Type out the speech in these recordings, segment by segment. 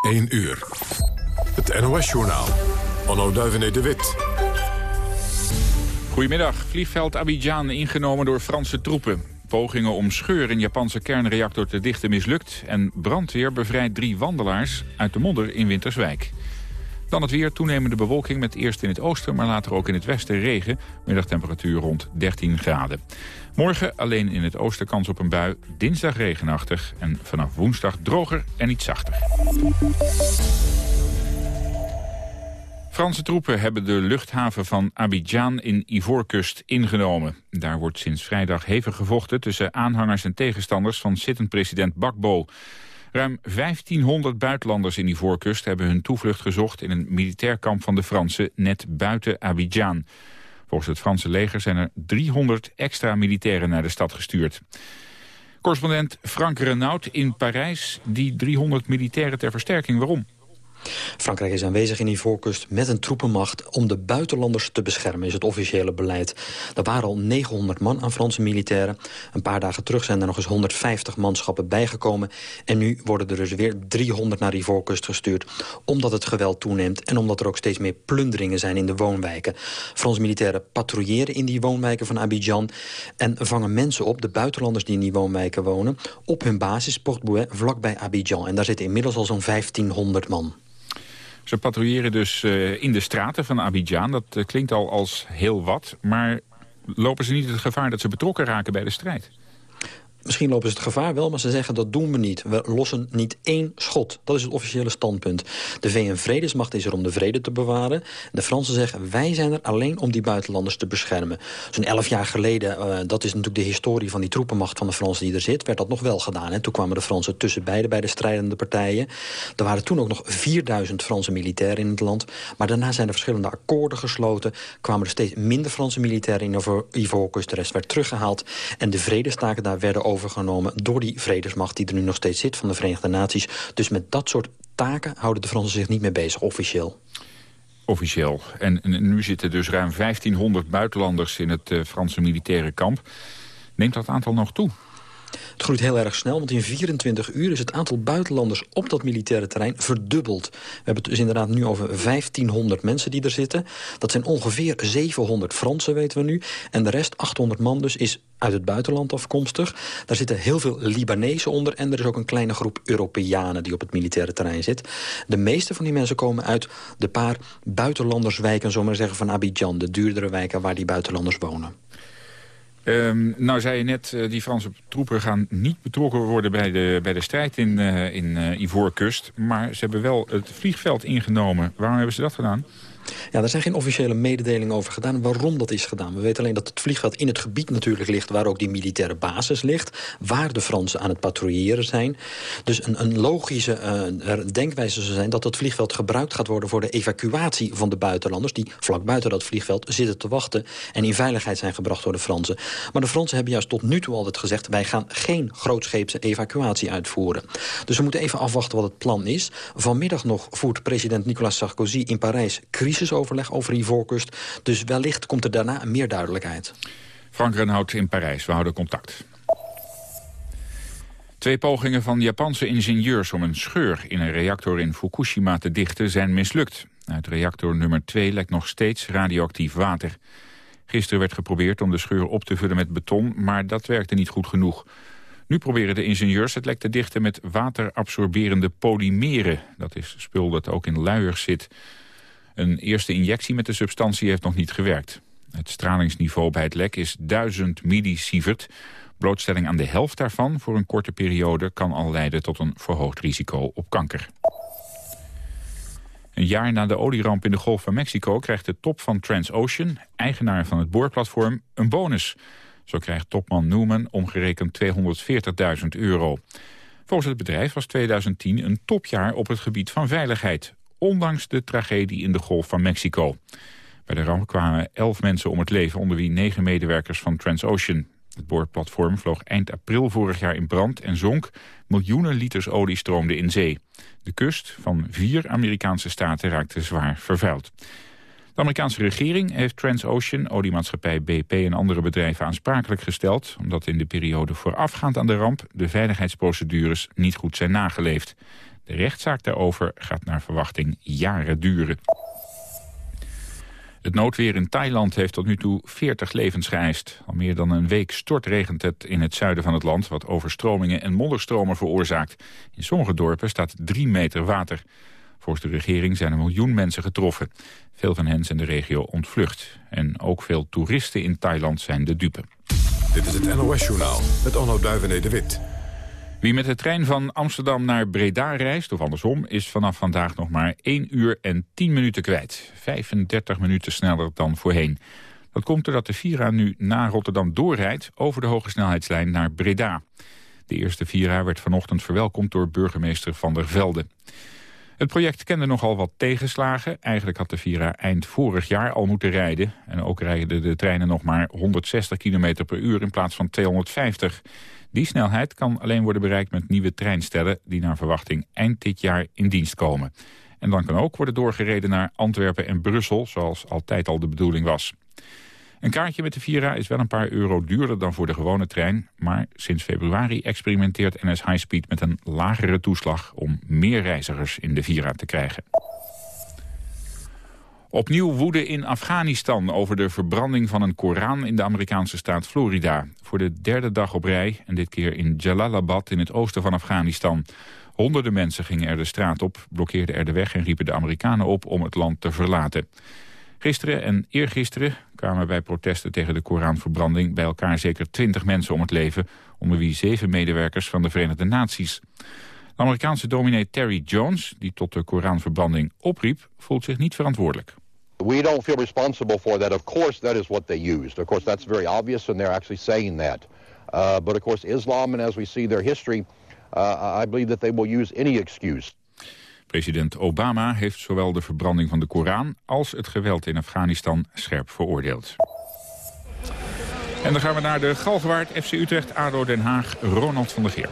1 uur. Het NOS-journaal. Onno Duivenet de Wit. Goedemiddag. Vliegveld Abidjan ingenomen door Franse troepen. Pogingen om scheur in Japanse kernreactor te dichten mislukt... en brandweer bevrijdt drie wandelaars uit de modder in Winterswijk. Dan het weer, toenemende bewolking met eerst in het oosten... maar later ook in het westen regen. Middagtemperatuur rond 13 graden. Morgen alleen in het oosten kans op een bui. Dinsdag regenachtig en vanaf woensdag droger en iets zachter. Franse troepen hebben de luchthaven van Abidjan in Ivoorkust ingenomen. Daar wordt sinds vrijdag hevig gevochten tussen aanhangers en tegenstanders van zittend president Bakbo. Ruim 1500 buitenlanders in Ivoorkust hebben hun toevlucht gezocht in een militair kamp van de Fransen net buiten Abidjan. Volgens het Franse leger zijn er 300 extra militairen naar de stad gestuurd. Correspondent Frank Renaud in Parijs, die 300 militairen ter versterking, waarom? Frankrijk is aanwezig in die voorkust met een troepenmacht om de buitenlanders te beschermen, is het officiële beleid. Er waren al 900 man aan Franse militairen. Een paar dagen terug zijn er nog eens 150 manschappen bijgekomen. En nu worden er dus weer 300 naar die voorkust gestuurd, omdat het geweld toeneemt en omdat er ook steeds meer plunderingen zijn in de woonwijken. Franse militairen patrouilleren in die woonwijken van Abidjan en vangen mensen op, de buitenlanders die in die woonwijken wonen, op hun basis Port Bouet vlakbij Abidjan. En daar zitten inmiddels al zo'n 1500 man. Ze patrouilleren dus uh, in de straten van Abidjan. Dat uh, klinkt al als heel wat. Maar lopen ze niet het gevaar dat ze betrokken raken bij de strijd? Misschien lopen ze het gevaar wel, maar ze zeggen dat doen we niet. We lossen niet één schot. Dat is het officiële standpunt. De VN-vredesmacht is er om de vrede te bewaren. De Fransen zeggen, wij zijn er alleen om die buitenlanders te beschermen. Zo'n elf jaar geleden, uh, dat is natuurlijk de historie van die troepenmacht van de Fransen die er zit, werd dat nog wel gedaan. En toen kwamen de Fransen tussen beide bij de strijdende partijen. Er waren toen ook nog 4000 Franse militairen in het land. Maar daarna zijn er verschillende akkoorden gesloten. Kwamen er steeds minder Franse militairen in Ivoorkust. De rest werd teruggehaald. En de vredestaken daar werden over overgenomen door die vredesmacht die er nu nog steeds zit van de Verenigde Naties. Dus met dat soort taken houden de Fransen zich niet mee bezig, officieel. Officieel. En, nu zitten dus ruim 1500 buitenlanders in het uh, Franse militaire kamp. Neemt dat aantal nog toe? Het groeit heel erg snel, want in 24 uur is het aantal buitenlanders op dat militaire terrein verdubbeld. We hebben het dus inderdaad nu over 1500 mensen die er zitten. Dat zijn ongeveer 700 Fransen, weten we nu. En de rest, 800 man dus, is uit het buitenland afkomstig. Daar zitten heel veel Libanezen onder en er is ook een kleine groep Europeanen die op het militaire terrein zit. De meeste van die mensen komen uit de paar buitenlanderswijken, zomaar zeggen, van Abidjan. De duurdere wijken waar die buitenlanders wonen. Um, nou zei je net, uh, die Franse troepen gaan niet betrokken worden bij de, bij de strijd in, uh, in uh, Ivoorkust. Maar ze hebben wel het vliegveld ingenomen. Waarom hebben ze dat gedaan? Ja, daar zijn geen officiële mededelingen over gedaan waarom dat is gedaan. We weten alleen dat het vliegveld in het gebied natuurlijk ligt... waar ook die militaire basis ligt. Waar de Fransen aan het patrouilleren zijn. Dus een, een logische uh, denkwijze zou zijn... dat het vliegveld gebruikt gaat worden voor de evacuatie van de buitenlanders... die vlak buiten dat vliegveld zitten te wachten... en in veiligheid zijn gebracht door de Fransen. Maar de Fransen hebben juist tot nu toe altijd gezegd... wij gaan geen grootscheepse evacuatie uitvoeren. Dus we moeten even afwachten wat het plan is. Vanmiddag nog voert president Nicolas Sarkozy in Parijs... crisis crisisoverleg over Ivoorkust. Dus wellicht komt er daarna meer duidelijkheid. Frank Renhout in Parijs, we houden contact. Twee pogingen van Japanse ingenieurs om een scheur in een reactor in Fukushima te dichten zijn mislukt. Uit reactor nummer 2 lekt nog steeds radioactief water. Gisteren werd geprobeerd om de scheur op te vullen met beton, maar dat werkte niet goed genoeg. Nu proberen de ingenieurs het lek te dichten met waterabsorberende polymeren. Dat is spul dat ook in luiers zit. Een eerste injectie met de substantie heeft nog niet gewerkt. Het stralingsniveau bij het lek is 1000 millisievert. Blootstelling aan de helft daarvan voor een korte periode... kan al leiden tot een verhoogd risico op kanker. Een jaar na de olieramp in de Golf van Mexico... krijgt de top van Transocean, eigenaar van het boorplatform, een bonus. Zo krijgt topman Newman omgerekend 240.000 euro. Volgens het bedrijf was 2010 een topjaar op het gebied van veiligheid ondanks de tragedie in de Golf van Mexico. Bij de ramp kwamen elf mensen om het leven, onder wie negen medewerkers van Transocean. Het boorplatform vloog eind april vorig jaar in brand en zonk. Miljoenen liters olie stroomden in zee. De kust van vier Amerikaanse staten raakte zwaar vervuild. De Amerikaanse regering heeft Transocean, oliemaatschappij BP en andere bedrijven aansprakelijk gesteld... omdat in de periode voorafgaand aan de ramp de veiligheidsprocedures niet goed zijn nageleefd. De rechtszaak daarover gaat naar verwachting jaren duren. Het noodweer in Thailand heeft tot nu toe 40 levens geëist. Al meer dan een week stortregent het in het zuiden van het land... wat overstromingen en modderstromen veroorzaakt. In sommige dorpen staat 3 meter water. Volgens de regering zijn een miljoen mensen getroffen. Veel van hen zijn de regio ontvlucht. En ook veel toeristen in Thailand zijn de dupe. Dit is het NOS-journaal met Onno Duivené de Wit. Wie met de trein van Amsterdam naar Breda reist, of andersom... is vanaf vandaag nog maar 1 uur en 10 minuten kwijt. 35 minuten sneller dan voorheen. Dat komt doordat de Vira nu na Rotterdam doorrijdt... over de hogesnelheidslijn naar Breda. De eerste Vira werd vanochtend verwelkomd door burgemeester Van der Velde. Het project kende nogal wat tegenslagen. Eigenlijk had de Vira eind vorig jaar al moeten rijden. En ook rijden de treinen nog maar 160 km per uur in plaats van 250 die snelheid kan alleen worden bereikt met nieuwe treinstellen... die naar verwachting eind dit jaar in dienst komen. En dan kan ook worden doorgereden naar Antwerpen en Brussel... zoals altijd al de bedoeling was. Een kaartje met de Vira is wel een paar euro duurder dan voor de gewone trein... maar sinds februari experimenteert NS Highspeed met een lagere toeslag... om meer reizigers in de Vira te krijgen. Opnieuw woede in Afghanistan over de verbranding van een Koran in de Amerikaanse staat Florida. Voor de derde dag op rij, en dit keer in Jalalabad in het oosten van Afghanistan. Honderden mensen gingen er de straat op, blokkeerden er de weg en riepen de Amerikanen op om het land te verlaten. Gisteren en eergisteren kwamen bij protesten tegen de Koranverbranding bij elkaar zeker twintig mensen om het leven, onder wie zeven medewerkers van de Verenigde Naties. De Amerikaanse dominee Terry Jones, die tot de Koranverbranding opriep, voelt zich niet verantwoordelijk. We don't feel responsible for that. Of course, that is what they used. Of course, that's very obvious, and they're actually saying that. Uh, but of course, Islam, and as we see their history, uh, I believe that they will use any excuse. President Obama heeft zowel de verbranding van de Koran als het geweld in Afghanistan scherp veroordeeld. En dan gaan we naar de Galgenwaard, FC Utrecht, ADO Den Haag, Ronald van der Geer.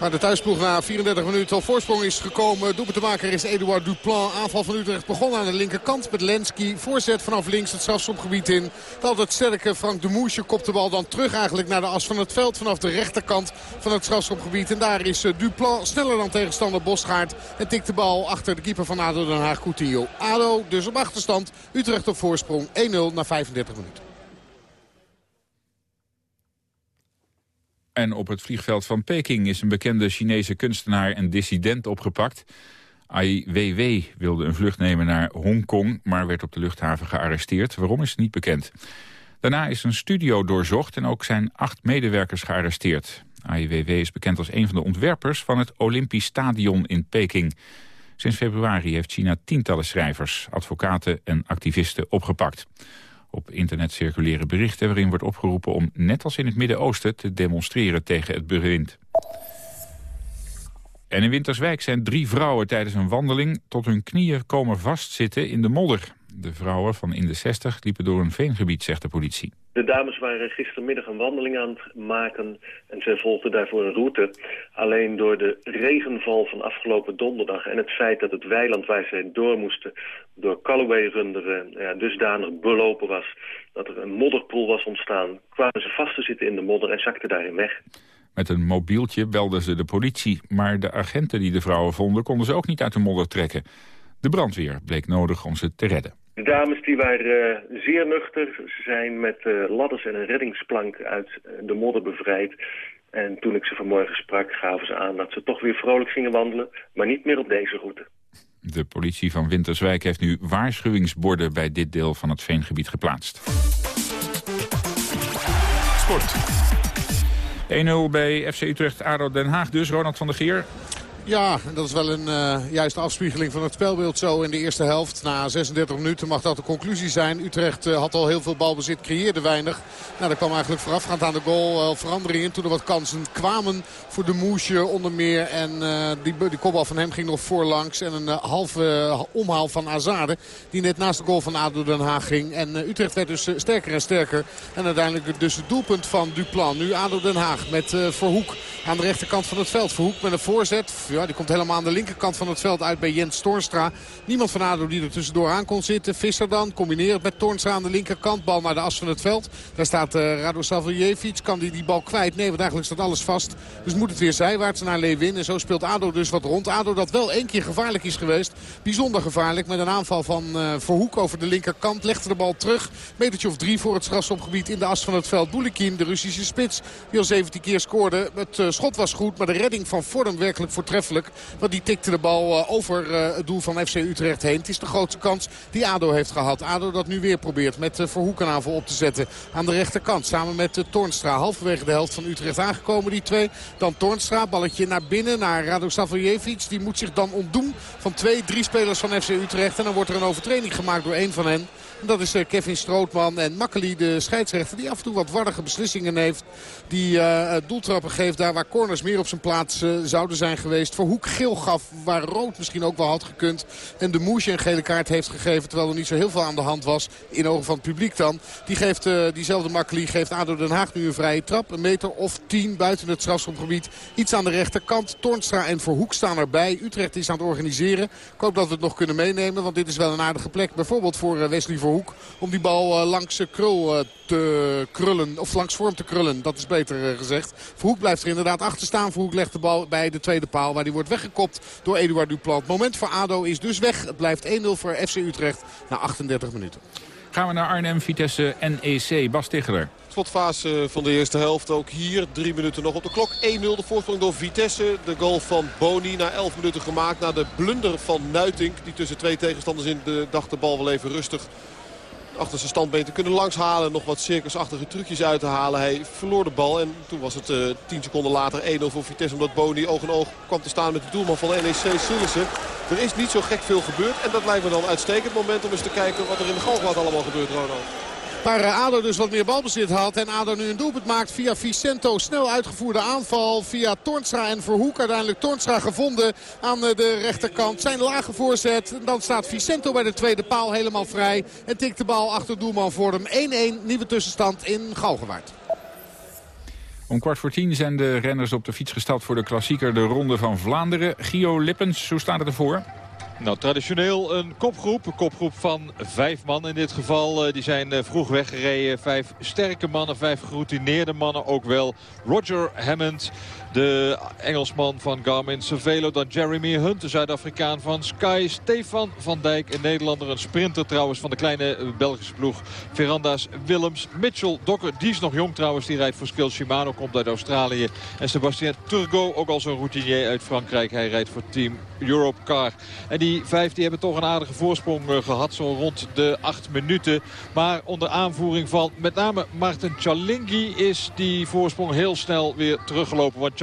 Maar de thuisploeg na 34 minuten op voorsprong is gekomen. Doelpuntemaker is Eduard Duplan. Aanval van Utrecht begon aan de linkerkant met Lenski. Voorzet vanaf links het strafschopgebied in. Het sterke Frank de Moesje kopt de bal dan terug eigenlijk naar de as van het veld. Vanaf de rechterkant van het strafschopgebied. En daar is eh, Duplan sneller dan tegenstander Bosgaard. En tikt de bal achter de keeper van ADO Den Haag Coutinho. ADO dus op achterstand. Utrecht op voorsprong 1-0 na 35 minuten. En op het vliegveld van Peking is een bekende Chinese kunstenaar en dissident opgepakt. Ai Weiwei wilde een vlucht nemen naar Hongkong, maar werd op de luchthaven gearresteerd. Waarom is niet bekend. Daarna is een studio doorzocht en ook zijn acht medewerkers gearresteerd. Ai Weiwei is bekend als een van de ontwerpers van het Olympisch Stadion in Peking. Sinds februari heeft China tientallen schrijvers, advocaten en activisten opgepakt. Op internet circuleren berichten waarin wordt opgeroepen om net als in het Midden-Oosten te demonstreren tegen het bewind. En in Winterswijk zijn drie vrouwen tijdens een wandeling tot hun knieën komen vastzitten in de modder. De vrouwen van in de 60 liepen door een veengebied, zegt de politie. De dames waren gistermiddag een wandeling aan het maken en zij volgden daarvoor een route. Alleen door de regenval van afgelopen donderdag en het feit dat het weiland waar zij door moesten door Callaway-runderen ja, dusdanig belopen was dat er een modderpoel was ontstaan, kwamen ze vast te zitten in de modder en zakten daarin weg. Met een mobieltje belden ze de politie, maar de agenten die de vrouwen vonden konden ze ook niet uit de modder trekken. De brandweer bleek nodig om ze te redden. De dames die waren uh, zeer nuchter. Ze zijn met uh, ladders en een reddingsplank uit uh, de modder bevrijd. En toen ik ze vanmorgen sprak, gaven ze aan dat ze toch weer vrolijk gingen wandelen. Maar niet meer op deze route. De politie van Winterswijk heeft nu waarschuwingsborden bij dit deel van het veengebied geplaatst. Sport. 1-0 bij FC Utrecht, ADO Den Haag dus. Ronald van der Geer. Ja, dat is wel een uh, juiste afspiegeling van het spelbeeld zo in de eerste helft. Na 36 minuten mag dat de conclusie zijn. Utrecht uh, had al heel veel balbezit, creëerde weinig. Nou, er kwam eigenlijk voorafgaand aan de goal uh, verandering in. Toen er wat kansen kwamen voor de Moesje onder meer. En die, die kopbal van hem ging nog voorlangs. En een halve omhaal van Azade. Die net naast de goal van ADO Den Haag ging. En Utrecht werd dus sterker en sterker. En uiteindelijk dus het doelpunt van Duplan. Nu ADO Den Haag met Verhoek aan de rechterkant van het veld. Verhoek met een voorzet Die komt helemaal aan de linkerkant van het veld uit bij Jens Toornstra. Niemand van ADO die er tussendoor aan kon zitten. Visser dan, combineert met Toornstra aan de linkerkant. Bal naar de as van het veld. Daar staat uh, Rado. Kan die die bal kwijt? Nee, want eigenlijk staat alles vast. Dus moet het weer zijwaarts naar Lewin. En zo speelt ADO dus wat rond. ADO dat wel één keer gevaarlijk is geweest. Bijzonder gevaarlijk met een aanval van uh, Verhoek over de linkerkant. Legde de bal terug. Metertje of drie voor het strafschopgebied in de as van het veld. Boulikin, de Russische spits, die al 17 keer scoorde. Het uh, schot was goed, maar de redding van Vorm werkelijk voortreffelijk. Want die tikte de bal uh, over het doel van FC Utrecht heen. Het is de grootste kans die ADO heeft gehad. ADO dat nu weer probeert met Verhoek een aanval op te zetten. Aan de rechterkant samen met Toornstra. Halverwege de helft van Utrecht aangekomen die twee. Dan Toornstra, balletje naar binnen naar Rado Savljevic. Die moet zich dan ontdoen van twee, drie spelers van FC Utrecht. En dan wordt er een overtreding gemaakt door een van hen. Dat is Kevin Strootman en Makkeli, de scheidsrechter, die af en toe wat warrige beslissingen heeft. Die uh, doeltrappen geeft daar waar corners meer op zijn plaats zouden zijn geweest. Voor Hoek geel gaf, waar rood misschien ook wel had gekund. En de Moesje een gele kaart heeft gegeven, terwijl er niet zo heel veel aan de hand was. In ogen van het publiek dan. Die geeft, diezelfde Makkeli geeft ADO Den Haag nu een vrije trap. Een meter of tien buiten het strafschopgebied. Iets aan de rechterkant. Tornstra en Verhoek staan erbij. Utrecht is aan het organiseren. Ik hoop dat we het nog kunnen meenemen, want dit is wel een aardige plek. Bijvoorbeeld voor Wesley Verhoek. Hoek om die bal uh, langs Krul uh, te krullen. Of langs vorm te krullen, dat is beter uh, gezegd. Verhoek blijft er inderdaad achter staan. Verhoek legt de bal bij de tweede paal waar die wordt weggekopt door Eduard Duplant. Het moment voor ADO is dus weg. Het blijft 1-0 voor FC Utrecht na 38 minuten. Gaan we naar Arnhem, Vitesse, NEC. Bas Ticheler. Slotfase van de eerste helft. Ook hier drie minuten nog op de klok. 1-0 de voorsprong door Vitesse. De goal van Boni na 11 minuten gemaakt. Na de blunder van Nuitink. Die tussen twee tegenstanders in de dacht de bal wel even rustig achter zijn standbeen kunnen langshalen. Nog wat circusachtige trucjes uit te halen. Hij verloor de bal en toen was het uh, 10 seconden later 1-0 voor Vitesse. Omdat Boni oog in oog kwam te staan met de doelman van de NEC Sillissen. Er is niet zo gek veel gebeurd. En dat lijkt me dan een uitstekend moment om eens te kijken wat er in de Galgenwaard allemaal gebeurt, Ronald. Waar ADO dus wat meer balbezit had. En ADO nu een doelpunt maakt via Vicento. Snel uitgevoerde aanval via Tornstra en Verhoek. Uiteindelijk Tornstra gevonden aan de rechterkant. Zijn lage voorzet. Dan staat Vicento bij de tweede paal helemaal vrij. En tikt de bal achter doelman voor hem. 1-1 nieuwe tussenstand in Galgenwaard. Om kwart voor tien zijn de renners op de fiets gestapt voor de klassieker de Ronde van Vlaanderen. Gio Lippens, hoe staat het ervoor? Nou, traditioneel een kopgroep. Een kopgroep van vijf man in dit geval. Die zijn vroeg weggereden. Vijf sterke mannen, vijf geroutineerde mannen ook wel. Roger Hammond, de Engelsman van Garmin Cervelo. Dan Jeremy Hunt, de Zuid-Afrikaan van Sky. Stefan van Dijk, een Nederlander. Een sprinter trouwens van de kleine Belgische ploeg. Veranda's Willems. Mitchell Dokker, die is nog jong trouwens. Die rijdt voor Skill Shimano, komt uit Australië. En Sebastien Turgot, ook al zo'n routinier uit Frankrijk. Hij rijdt voor Team Europe Car. En die vijf die hebben toch een aardige voorsprong gehad. Zo rond de acht minuten. Maar onder aanvoering van met name Martin Chalingi is die voorsprong heel snel weer teruggelopen. Want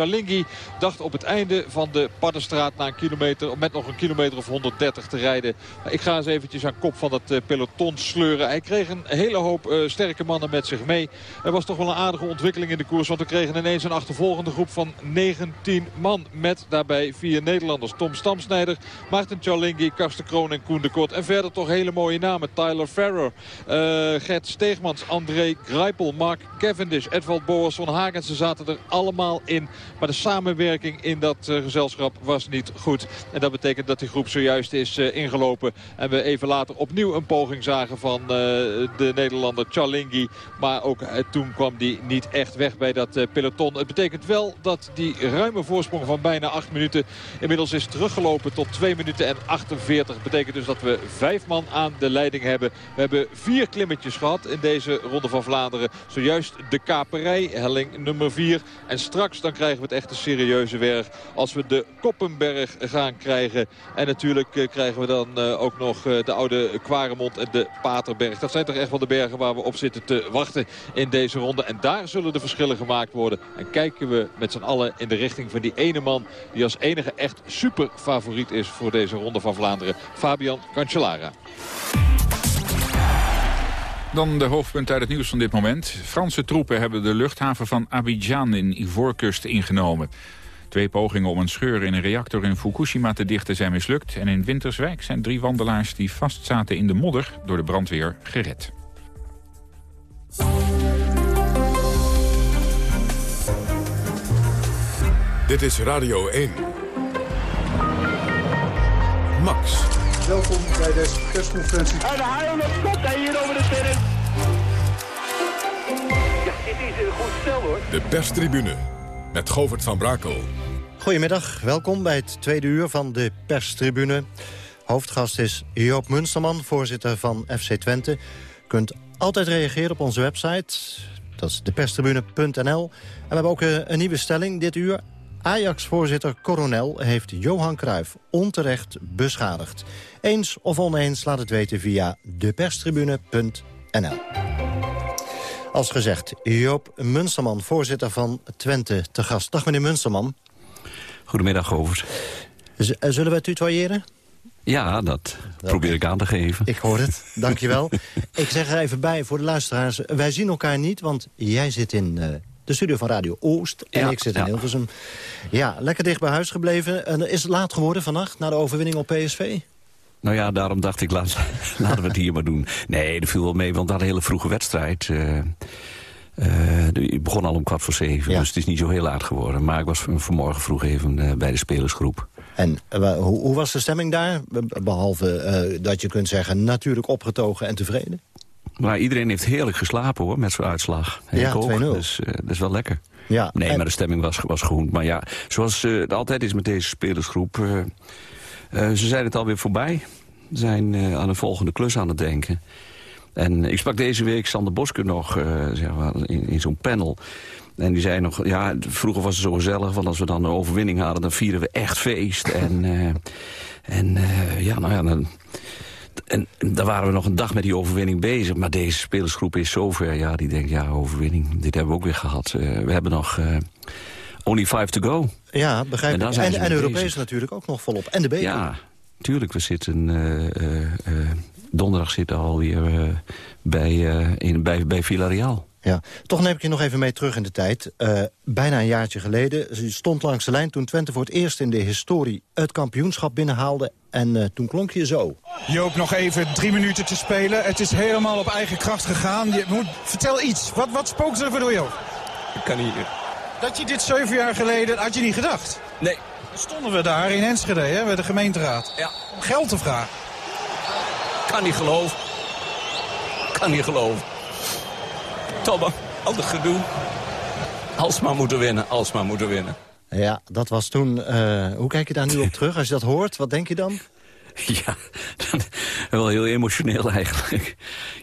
dacht op het einde van de Paddenstraat na een kilometer, met nog een kilometer of 130 te rijden. Ik ga eens eventjes aan kop van het peloton sleuren. Hij kreeg een hele hoop uh, sterke mannen met zich mee. Er was toch wel een aardige ontwikkeling in de koers. Want we kregen ineens een achtervolgende groep van 19 man. Met daarbij vier Nederlanders. Tom Stamsnijder, Martin Chalingi, Karsten Kroon en Koen de Kort. En verder toch hele mooie namen. Tyler Ferrer, uh, Gert Steegmans, André Grijpel, Mark Cavendish, Edvald Boas van Hagen. Ze zaten er allemaal in. Maar de samenwerking in dat uh, gezelschap was niet goed. En dat betekent dat die groep zojuist is uh, ingelopen. En we even later opnieuw een poging zagen van uh, de Nederlander Chalingi. Maar ook toen kwam die niet echt weg bij dat peloton. Het betekent wel dat die ruime voorsprong van bijna 8 minuten inmiddels is teruggelopen tot 2 minuten en 48. Dat betekent dus dat we vijf man aan de leiding hebben. We hebben vier klimmetjes gehad in deze Ronde van Vlaanderen. Zojuist de kaperij, helling nummer 4. En straks dan krijgen we het echt een serieuze werk als we de Koppenberg gaan krijgen. En natuurlijk uh, krijgen we dan uh, ook nog uh, de oude Kwaremond en de Paterberg. Dat zijn toch echt wel de bergen waar we op zitten te wachten in deze ronde. En daar zullen de verschillen gemaakt worden. En kijken we met z'n allen in de richting van die ene man... die als enige echt super favoriet is voor deze Ronde van Vlaanderen. Fabian Cancellara. Dan de hoofdpunt uit het nieuws van dit moment. Franse troepen hebben de luchthaven van Abidjan in Ivoorkust ingenomen. Twee pogingen om een scheur in een reactor in Fukushima te dichten zijn mislukt. En in Winterswijk zijn drie wandelaars die vastzaten in de modder door de brandweer gered. Dit is Radio 1. Welkom bij deze persconferentie. En de haal komt hij hier over de terrein. Ja, dit is een goed stel hoor. De perstribune met Govert van Brakel. Goedemiddag, welkom bij het tweede uur van de perstribune. Hoofdgast is Joop Munsterman, voorzitter van FC Twente. U kunt altijd reageren op onze website, dat is deperstribune.nl. En we hebben ook eh, een nieuwe stelling dit uur. Ajax-voorzitter Coronel heeft Johan Cruijff onterecht beschadigd. Eens of oneens laat het weten via deperstribune.nl. Als gezegd, Joop Munsterman, voorzitter van Twente, te gast. Dag meneer Munsterman. Goedemiddag, Govers. Eh, zullen we tutoyeren? Ja, dat probeer ik aan te geven. Ik hoor het, dankjewel. ik zeg er even bij voor de luisteraars. Wij zien elkaar niet, want jij zit in uh, de studio van Radio Oost. En Ja, ik zit in ja. Hilversum. Ja, lekker dicht bij huis gebleven. En is het laat geworden vannacht, na de overwinning op PSV? Nou ja, daarom dacht ik, laat, laten we het hier maar doen. Nee, dat viel wel mee, want een hele vroege wedstrijd. eh eh, die begon al om kwart voor zeven, Ja. dus het is niet zo heel laat geworden. Maar ik was van- vanmorgen vroeg even eh, bij de spelersgroep. En hoe, hoe was de stemming daar? Be- Behalve eh, dat je kunt zeggen, natuurlijk opgetogen en tevreden. Maar iedereen heeft heerlijk geslapen hoor, met zo'n uitslag. En Ja, ik ook, 2-0. dus eh, dat is wel lekker. Ja, Nee, en- maar de stemming was, was goed. Maar ja, zoals eh, het altijd is met deze spelersgroep... eh, ze zijn het alweer voorbij. Ze zijn aan een volgende klus aan het denken. En ik sprak deze week Sander Boske nog zeg maar, in, in zo'n panel. En die zei nog, ja, vroeger was het zo gezellig... want als we dan een overwinning hadden, dan vieren we echt feest. En, en ja, nou ja, dan... En daar waren we nog een dag met die overwinning bezig. Maar deze spelersgroep is zover. Ja, die denkt, ja, overwinning. Dit hebben we ook weer gehad. Eh, we hebben nog eh, only five to go. Ja, begrijp En ik. En, en mee Europees bezig. natuurlijk ook nog volop. En de beker. Ja, tuurlijk. We zitten... eh, donderdag zitten we alweer bij, in, bij, bij Villarreal. Ja. Toch neem ik je nog even mee terug in de tijd. Eh, bijna een jaartje geleden. Ze stond langs de lijn toen Twente voor het eerst in de historie... het kampioenschap binnenhaalde. En eh, toen klonk je zo. Joop, nog even drie minuten te spelen. Het is helemaal op eigen kracht gegaan. Je moet, vertel iets. Wat, wat spookt er voor door Joop? Ik kan niet... Dat je dit zeven jaar geleden, had je niet gedacht? Nee. Stonden we daar in Enschede, hè, bij de gemeenteraad. Ja. Om geld te vragen. Kan niet geloven. Kan niet geloven. Tobbe, al dat gedoe. Alsmaar moeten winnen, alsmaar moeten winnen. Ja, dat was toen... eh, hoe kijk je daar nu op terug? Als je dat hoort, wat denk je dan? Ja, wel heel emotioneel eigenlijk.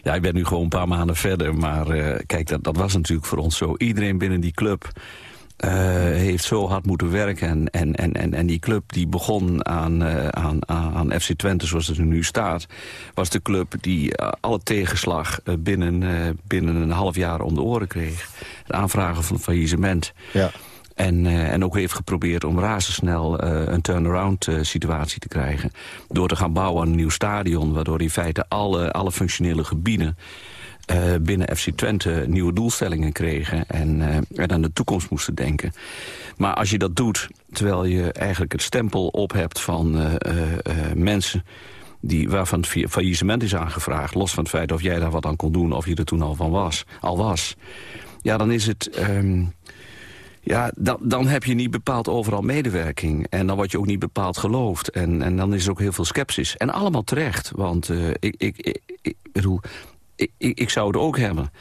Ja, ik ben nu gewoon een paar maanden verder. Maar eh, kijk, dat, dat was natuurlijk voor ons zo. Iedereen binnen die club eh, heeft zo hard moeten werken. En, en, en, en, en die club die begon aan, eh, aan, aan FC Twente zoals het er nu staat... was de club die eh, alle tegenslag binnen, binnen een half jaar om de oren kreeg. Het aanvragen van faillissement. Ja. En, en ook heeft geprobeerd om razendsnel een turnaround situatie te krijgen. Door te gaan bouwen aan een nieuw stadion. Waardoor in feite alle, alle functionele gebieden eh, binnen FC Twente nieuwe doelstellingen kregen. En, eh, en aan de toekomst moesten denken. Maar als je dat doet, terwijl je eigenlijk het stempel op hebt van eh, mensen die, waarvan het fa- faillissement is aangevraagd... los van het feit of jij daar wat aan kon doen of je er toen al van was, al was... ja, dan is het... ehm, ja, dan, dan heb je niet bepaald overal medewerking. En dan word je ook niet bepaald geloofd. En, en dan is er ook heel veel sceptisch. En allemaal terecht, want ik, ik, ik, ik bedoel... Ik, ik, zou het ook hebben.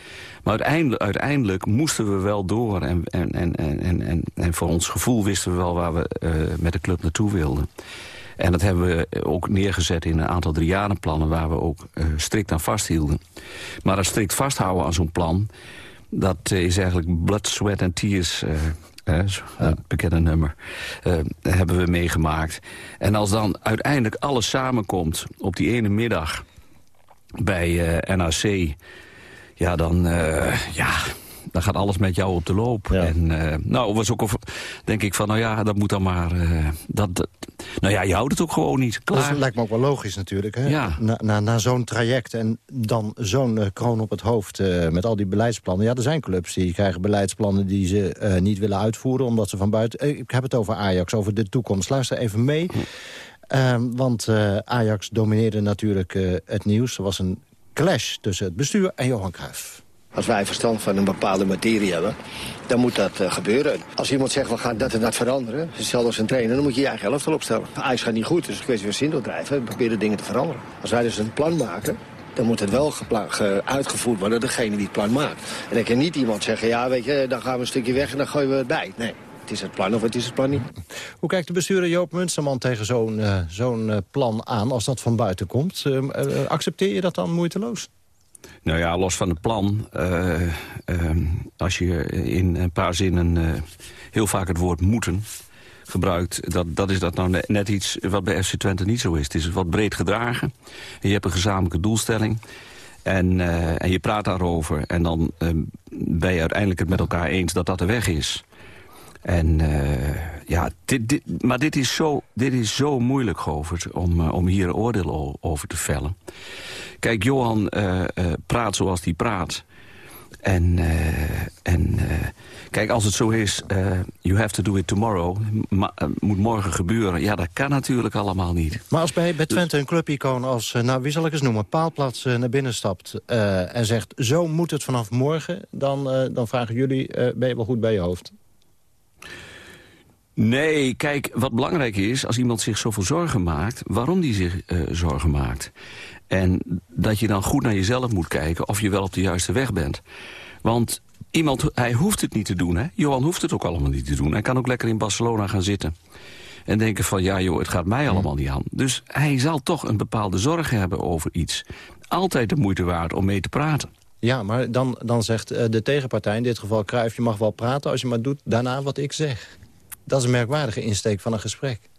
Maar uiteindelijk, uiteindelijk moesten we wel door. En, en, en, en, en, en voor ons gevoel wisten we wel waar we eh, met de club naartoe wilden. En dat hebben we ook neergezet in een aantal driejarenplannen... waar we ook eh, strikt aan vasthielden. Maar dat strikt vasthouden aan zo'n plan... dat eh, is eigenlijk blood, sweat and tears... zo- een bekende nummer, hebben we meegemaakt. En als dan uiteindelijk alles samenkomt op die ene middag bij eh, NAC... ja, dan, eh, ja, dan gaat alles met jou op de loop. En eh, nou, was ook, of- denk ik van, nou ja, dat moet dan maar... dat, dat- nou ja, je houdt het ook gewoon niet. Klaar. Dat lijkt me ook wel logisch natuurlijk. Hè? Ja. Na, na, na zo'n traject en dan zo'n kroon op het hoofd met al die beleidsplannen. Ja, er zijn clubs die krijgen beleidsplannen die ze niet willen uitvoeren... omdat ze van buiten... ik heb het over Ajax, over de toekomst. Luister even mee. Ehm, want eh, Ajax domineerde natuurlijk eh, het nieuws. Er was een clash tussen het bestuur en Johan Cruijff. Als wij verstand van een bepaalde materie hebben, dan moet dat uh, gebeuren. Als iemand zegt, we gaan dat en dat veranderen, hetzelfde als een trainer, dan moet je je eigen elftal opstellen. IJs gaat niet goed, dus een kwestie van zin drijven. We proberen dingen te veranderen. Als wij dus een plan maken, dan moet het wel uitgevoerd worden door degene die het plan maakt. En dan kan niet iemand zeggen, ja, weet je, dan gaan we een stukje weg en dan gooien we het bij. Nee. Het is het plan of het is het plan niet. Hoe kijkt de bestuurder Joop Munsterman tegen zo'n uh, zo'n uh, plan aan als dat van buiten komt? Uh, accepteer je dat dan moeiteloos? Nou ja, los van het plan. als je in een paar zinnen heel vaak het woord moeten gebruikt... Dat, dat is dat nou net iets wat bij FC Twente niet zo is. Het is wat breed gedragen. En je hebt een gezamenlijke doelstelling. En, en je praat daarover. En dan ben je uiteindelijk het met elkaar eens dat dat de weg is. En uh, ja, dit, dit, maar dit is, zo, dit is zo moeilijk, Govert, om, uh, om hier een oordeel over te vellen. Kijk, Johan uh, praat zoals hij praat. En, en kijk, als het zo is, you have to do it tomorrow, moet morgen gebeuren. Ja, dat kan natuurlijk allemaal niet. Maar als bij, bij Twente een clubicoon als, nou wie zal ik eens noemen, paalplaats naar binnen stapt en zegt, zo moet het vanaf morgen, dan, dan vragen jullie, ben je wel goed bij je hoofd? Nee, kijk, wat belangrijk is, als iemand zich zoveel zorgen maakt... waarom die zich uh, zorgen maakt. En dat je dan goed naar jezelf moet kijken of je wel op de juiste weg bent. Want iemand, hij hoeft het niet te doen, hè. Johan hoeft het ook allemaal niet te doen. Hij kan ook lekker in Barcelona gaan zitten. En denken van, ja joh, het gaat mij allemaal niet aan. Dus hij zal toch een bepaalde zorg hebben over iets. Altijd de moeite waard om mee te praten. Ja, maar dan, dan zegt eh, de tegenpartij, in dit geval Cruijff... je mag wel praten als je maar doet daarna wat ik zeg. Dat is een merkwaardige insteek van een gesprek.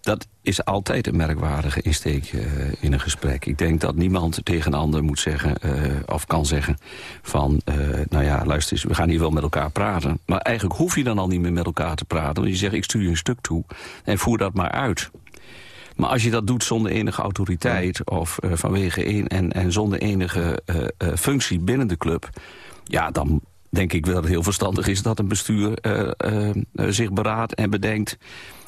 Dat is altijd een merkwaardige insteek uh, in een gesprek. Ik denk dat niemand tegen een ander moet zeggen, uh, of kan zeggen... van, uh, nou ja, luister eens, we gaan hier wel met elkaar praten. Maar eigenlijk hoef je dan al niet meer met elkaar te praten. Want je zegt, ik stuur je een stuk toe en voer dat maar uit. Maar als je dat doet zonder enige autoriteit... of vanwege een, en, en zonder enige functie binnen de club... ja, dan, denk ik wel dat het heel verstandig is dat een bestuur uh, uh, zich beraadt en bedenkt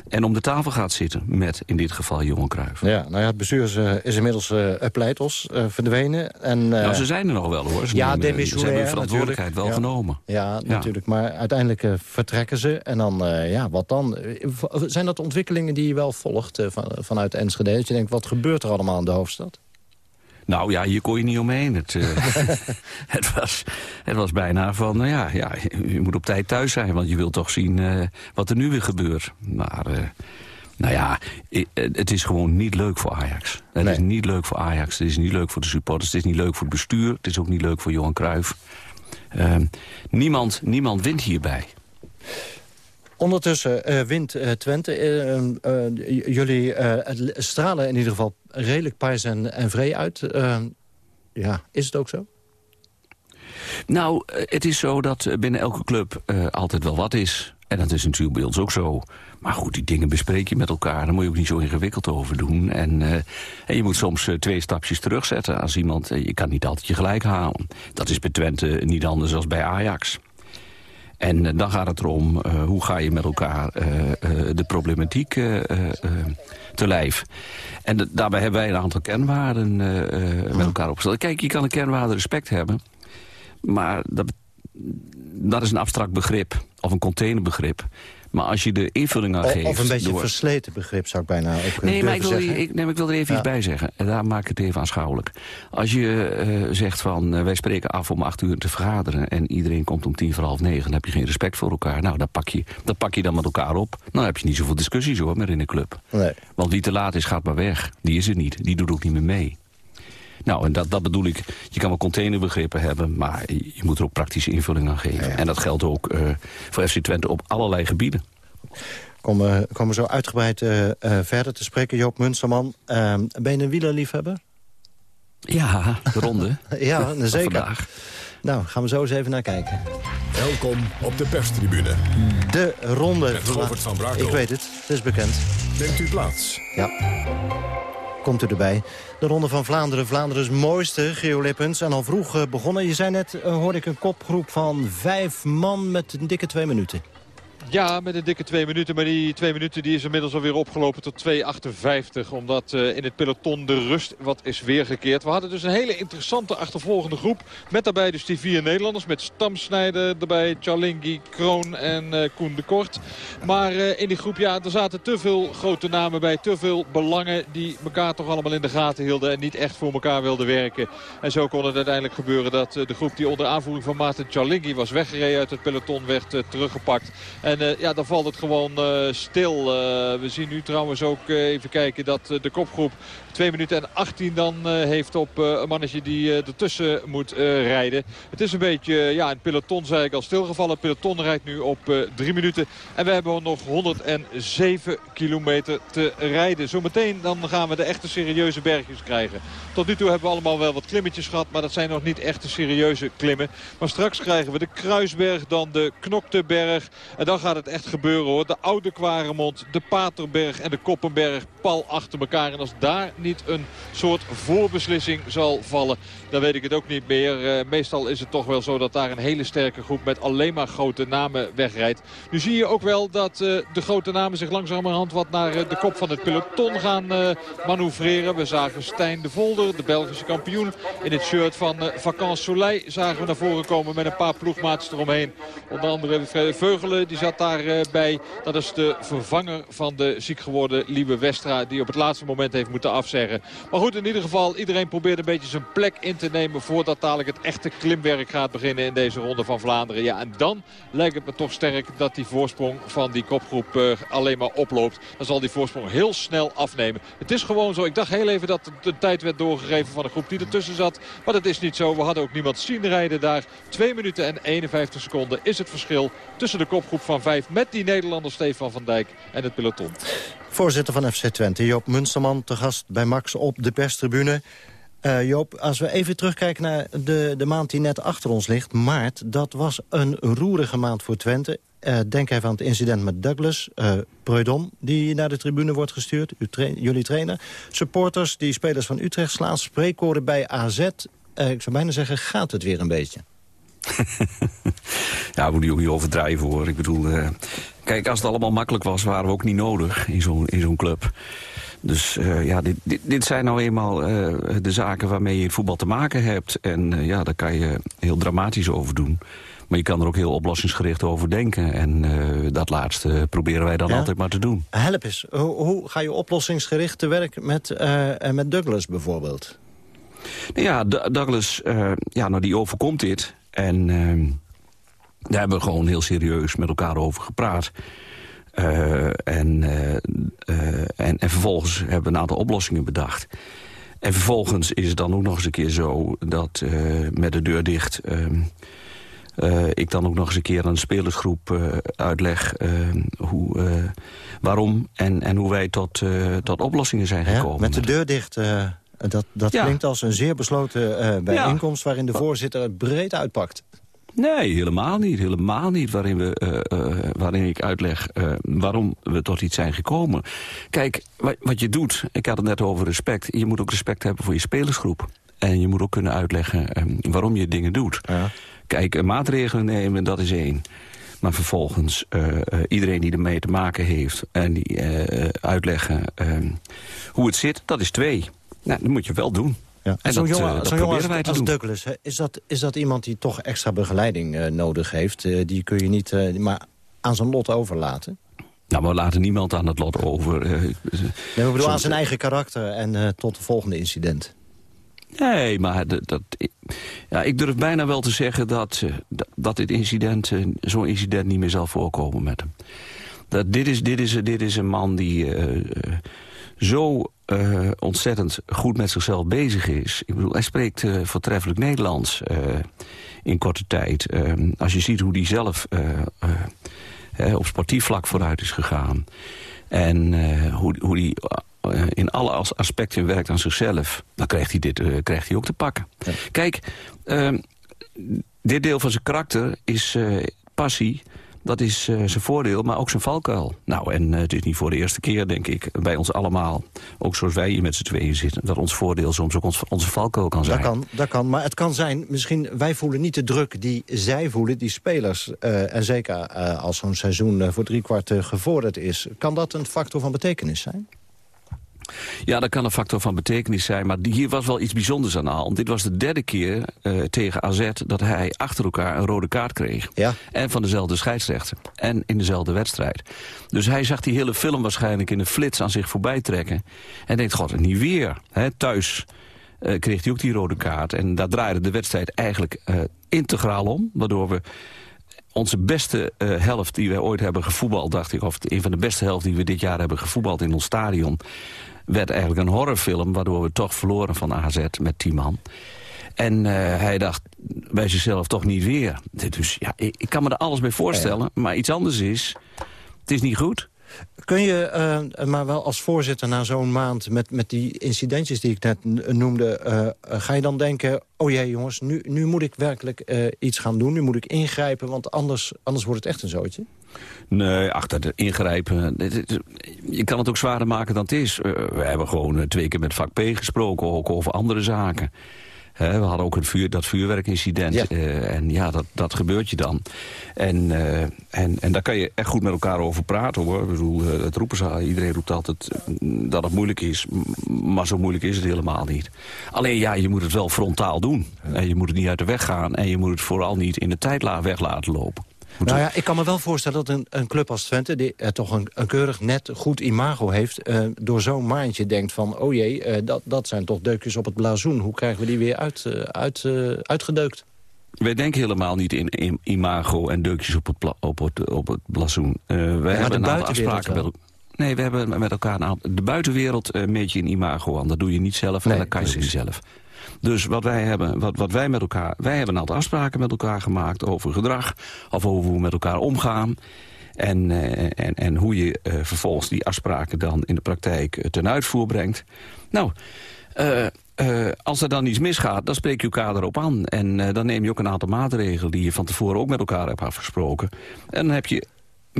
en om de tafel gaat zitten met, in dit geval, Johan Cruijff. Ja, nou ja, het bestuur is, uh, is inmiddels uh, pleitos uh, verdwenen. En, nou, ze zijn er nog wel, hoor. Ze, ja, nemen, ze hebben hun verantwoordelijkheid wel ja. genomen. Ja, natuurlijk. Maar uiteindelijk vertrekken ze. En dan, ja, wat dan? Zijn dat ontwikkelingen die je wel volgt van, vanuit Enschede? Dat je denkt, wat gebeurt er allemaal in de hoofdstad? Nou ja, hier kon je niet omheen. Het, uh, het, was, het was bijna van, nou ja, ja, je moet op tijd thuis zijn... want je wilt toch zien uh, wat er nu weer gebeurt. Maar, uh, nou ja, het is gewoon niet leuk voor Ajax. Het nee. is niet leuk voor Ajax, het is niet leuk voor de supporters... het is niet leuk voor het bestuur, het is ook niet leuk voor Johan Cruijff. niemand, niemand wint hierbij. Ondertussen uh, wint uh, Twente. Uh, jullie stralen in ieder geval redelijk paars en, en vrij uit. ja, is het ook zo? Nou, het is zo dat binnen elke club altijd wel wat is. En dat is natuurlijk bij ons ook zo. Maar goed, die dingen bespreek je met elkaar. Daar moet je ook niet zo ingewikkeld over doen. En, en je moet soms twee stapjes terugzetten als iemand... je kan niet altijd je gelijk halen. Dat is bij Twente niet anders dan bij Ajax. En uh, dan gaat het erom, uh, hoe ga je met elkaar uh, de problematiek te lijf. En daarbij hebben wij een aantal kernwaarden met elkaar opgesteld. Kijk, je kan een kernwaarde respect hebben, maar dat, dat is een abstract begrip, of een containerbegrip. Maar als je de invulling aan geeft... Of een beetje door... versleten begrip, zou ik bijna ook nee, maar ik wil, zeggen. Ik, nee, ik wil er even ja. iets bij zeggen. En daar maak ik het even aanschouwelijk. Als je uh, zegt van, uh, wij spreken af om acht uur te vergaderen... en iedereen komt om tien voor half negen, dan heb je geen respect voor elkaar. Nou, dat pak je, dat pak je dan met elkaar op. Dan heb je niet zoveel discussies hoor, meer in de club. Nee. Want wie te laat is, gaat maar weg. Die is er niet. Die doet ook niet meer mee. Nou, en dat, dat bedoel ik. Je kan wel containerbegrippen hebben, maar je moet er ook praktische invulling aan geven. Ja, ja. En dat geldt ook uh, voor FC Twente op allerlei gebieden. Komen, komen zo uitgebreid uh, uh, verder te spreken. Joop Munsterman, uh, ben je een wielerliefhebber? Ja, de ronde. ja, zeker. Vandaag. Nou, gaan we zo eens even naar kijken. Welkom op de perstribune. De ronde. Met Robert van Brakel. Ik weet het, het is bekend. Neemt u plaats. Ja. Komt erbij. De Ronde van Vlaanderen, Vlaanderen's mooiste, Geo Lippens. En al vroeg uh, begonnen. Je zei net, uh, hoorde ik een kopgroep van vijf man met een dikke twee minuten. Ja, met een dikke twee minuten. Maar die twee minuten die is inmiddels alweer opgelopen tot 2,58. Omdat uh, in het peloton de rust wat is weergekeerd. We hadden dus een hele interessante achtervolgende groep. Met daarbij dus die vier Nederlanders. Met Stamsnijder erbij, Charlingi, Kroon en uh, Koen de Kort. Maar uh, in die groep, ja, er zaten te veel grote namen bij. Te veel belangen die elkaar toch allemaal in de gaten hielden. En niet echt voor elkaar wilden werken. En zo kon het uiteindelijk gebeuren dat de groep die onder aanvoering van Maarten Charlingi was weggereden uit het peloton werd teruggepakt. En en uh, ja, dan valt het gewoon uh, stil. Uh, we zien nu trouwens ook even kijken dat de kopgroep 2 minuten en 18 dan heeft op een mannetje die ertussen moet rijden. Het is een beetje, ja, een peloton zei ik al stilgevallen. Het peloton rijdt nu op 3 minuten. En we hebben nog 107 kilometer te rijden. Zometeen dan gaan we de echte serieuze bergjes krijgen. Tot nu toe hebben we allemaal wel wat klimmetjes gehad. Maar dat zijn nog niet echte serieuze klimmen. Maar straks krijgen we de Kruisberg, dan de Knokteberg. En dan gaat het echt gebeuren hoor. De Oude Kwaremond, de Paterberg en de Koppenberg pal achter elkaar. En als daar niet een soort voorbeslissing zal vallen, dan weet ik het ook niet meer. Uh, meestal is het toch wel zo dat daar een hele sterke groep met alleen maar grote namen wegrijdt. Nu zie je ook wel dat uh, de grote namen zich langzamerhand wat naar uh, de kop van het peloton gaan manoeuvreren. We zagen Stijn de Volder, de Belgische kampioen, in het shirt van Vacances Soleil zagen we naar voren komen met een paar ploegmaats eromheen. Onder andere Veugelen, die zat daarbij. Dat is de vervanger van de ziek geworden Liebe Westra... die op het laatste moment heeft moeten afzeggen. Maar goed, in ieder geval, iedereen probeert een beetje zijn plek in te nemen... voordat dadelijk het echte klimwerk gaat beginnen in deze ronde van Vlaanderen. Ja, en dan lijkt het me toch sterk dat die voorsprong van die kopgroep uh, alleen maar oploopt. Dan zal die voorsprong heel snel afnemen. Het is gewoon zo. Ik dacht heel even dat de tijd werd doorgegeven van de groep die ertussen zat. Maar dat is niet zo. We hadden ook niemand zien rijden daar. 2 minuten en 51 seconden is het verschil tussen de kopgroep van 5 met die Nederlander Stefan van Dijk en het peloton. Voorzitter van FC Twente, Joop Munsterman, te gast bij Max op de perstribune. Uh, Joop, als we even terugkijken naar de, de maand die net achter ons ligt... maart, dat was een roerige maand voor Twente. Uh, denk even aan het incident met Douglas, uh, die naar de tribune wordt gestuurd, jullie trainer. Supporters die spelers van Utrecht slaan, spreekkoren bij AZ. ik zou bijna zeggen, gaat het weer een beetje? ja, moet je ook niet overdrijven hoor. Ik bedoel, uh, kijk, als het allemaal makkelijk was, waren we ook niet nodig in zo'n zo'n club. Dus uh, ja, dit, dit, dit, zijn nou eenmaal uh, de zaken waarmee je voetbal te maken hebt. En ja, daar kan je heel dramatisch over doen. Maar je kan er ook heel oplossingsgericht over denken. En uh, dat laatste proberen wij dan ja? altijd maar te doen. Help eens, hoe, hoe, ga je oplossingsgericht te werk met, uh, met Douglas bijvoorbeeld? Nou ja, D Douglas, uh, ja, nou die overkomt dit. En uh, daar hebben we gewoon heel serieus met elkaar over gepraat. Uh, en, uh, uh, en, en vervolgens hebben we een aantal oplossingen bedacht. En vervolgens is het dan ook nog eens een keer zo... dat met de deur dicht... Ehm, ik dan ook nog eens een keer aan de spelersgroep uitleg... hoe, waarom en, en hoe wij tot, tot oplossingen zijn gekomen. Ja, met de deur dicht... Dat, dat ja. klinkt als een zeer besloten uh, bijeenkomst... Ja. waarin de voorzitter het breed uitpakt. Nee, helemaal niet. Helemaal niet. Waarin, we, uh, uh, waarin ik uitleg uh, waarom we tot iets zijn gekomen. Kijk, wat, wat je doet, ik had het net over respect. Je moet ook respect hebben voor je spelersgroep. En je moet ook kunnen uitleggen waarom je dingen doet. Ja. Kijk, maatregelen nemen, dat is één. Maar vervolgens iedereen die ermee te maken heeft... en die uitleggen hoe het zit, dat is twee. Nou, dat moet je wel doen. Ja. En zo'n jongen, zo jongen als, als Douglas, is dat, is dat iemand die toch extra begeleiding uh, nodig heeft? Uh, die kun je niet uh, maar aan zijn lot overlaten? Nou, we laten niemand aan het lot over. nee, we bedoel aan zijn eigen karakter en tot de volgende incident. Nee, maar dat, dat, ja, ik durf bijna wel te zeggen dat, dat dit incident, zo'n incident niet meer zal voorkomen met hem. Dat, dit, is, dit, is, dit is een man die zo uh, ontzettend goed met zichzelf bezig is. Ik bedoel, hij spreekt uh, voortreffelijk Nederlands uh, in korte tijd. Als je ziet hoe hij zelf op sportief vlak vooruit is gegaan... en hoe, hoe hij in alle aspecten werkt aan zichzelf... dan krijgt hij dit krijgt hij ook te pakken. Ja. Kijk, dit deel van zijn karakter is passie Dat is uh, zijn voordeel, maar ook zijn valkuil. Nou, en uh, het is niet voor de eerste keer, denk ik, bij ons allemaal... ook zoals wij hier met z'n tweeën zitten... dat ons voordeel soms ook ons, onze valkuil kan zijn. Dat kan, dat kan, maar het kan zijn... misschien wij voelen niet de druk die zij voelen, die spelers. Uh, en zeker als zo'n seizoen voor driekwart gevorderd is. Kan dat een factor van betekenis zijn? Ja, dat kan een factor van betekenis zijn. Maar hier was wel iets bijzonders aan de hand. Dit was de derde keer uh, tegen AZ dat hij achter elkaar een rode kaart kreeg. Ja. En van dezelfde scheidsrechter. En in dezelfde wedstrijd. Dus hij zag die hele film waarschijnlijk in een flits aan zich voorbij trekken. En denkt, god, niet weer. Hè, thuis uh, kreeg hij ook die rode kaart. En daar draaide de wedstrijd eigenlijk uh, integraal om. Waardoor we onze beste uh, helft die we ooit hebben gevoetbald, dacht ik... of een van de beste helft die we dit jaar hebben gevoetbald in ons stadion werd eigenlijk een horrorfilm... waardoor we toch verloren van AZ met 10 man. En uh, hij dacht bij zichzelf toch niet weer. Dus ja, ik, ik kan me er alles bij voorstellen. Maar iets anders is, het is niet goed. Kun je uh, maar wel als voorzitter na zo'n maand... Met, met die incidentjes die ik net noemde... Uh, ga je dan denken, oh jee jongens, nu, nu moet ik werkelijk iets gaan doen. Nu moet ik ingrijpen, want anders, anders wordt het echt een zootje. Nee, achter de ingrijpen. Je kan het ook zwaarder maken dan het is. we hebben gewoon twee keer met vak P gesproken, ook over andere zaken. We hadden ook een vuur, dat vuurwerkincident. Ja. Uh, en ja, dat, dat gebeurt je dan. En, uh, en, en daar kan je echt goed met elkaar over praten hoor. Ik bedoel, uh, het roepen ze, iedereen roept altijd dat het moeilijk is. Maar zo moeilijk is het helemaal niet. Alleen ja, je moet het wel frontaal doen. En je moet het niet uit de weg gaan. En je moet het vooral niet in de tijdlaag weg laten lopen. Nou ja, ik kan me wel voorstellen dat een, een club als Twente... die uh, toch een, een, keurig net goed imago heeft... Uh, door zo'n maandje denkt van... oh jee, uh, dat, dat zijn toch deukjes op het blazoen. Hoe krijgen we die weer uit, uit, uitgedeukt? Wij denken helemaal niet in, in imago en deukjes op het, op het, op het blazoen. wij ja, hebben een aantal afspraken Nee, we hebben met elkaar een aantal... De buitenwereld uh, meet je in imago aan. Dat doe je niet zelf nee, en dat kan je niet zelf. Dus wat wij hebben, wat, wat wij met elkaar... Wij hebben een aantal afspraken met elkaar gemaakt over gedrag... of over hoe we met elkaar omgaan. En, uh, en, en hoe je uh, vervolgens die afspraken dan in de praktijk uh, ten uitvoer brengt. Nou, als er dan iets misgaat, dan spreek je elkaar erop aan. En dan neem je ook een aantal maatregelen die je van tevoren ook met elkaar hebt afgesproken. En dan heb je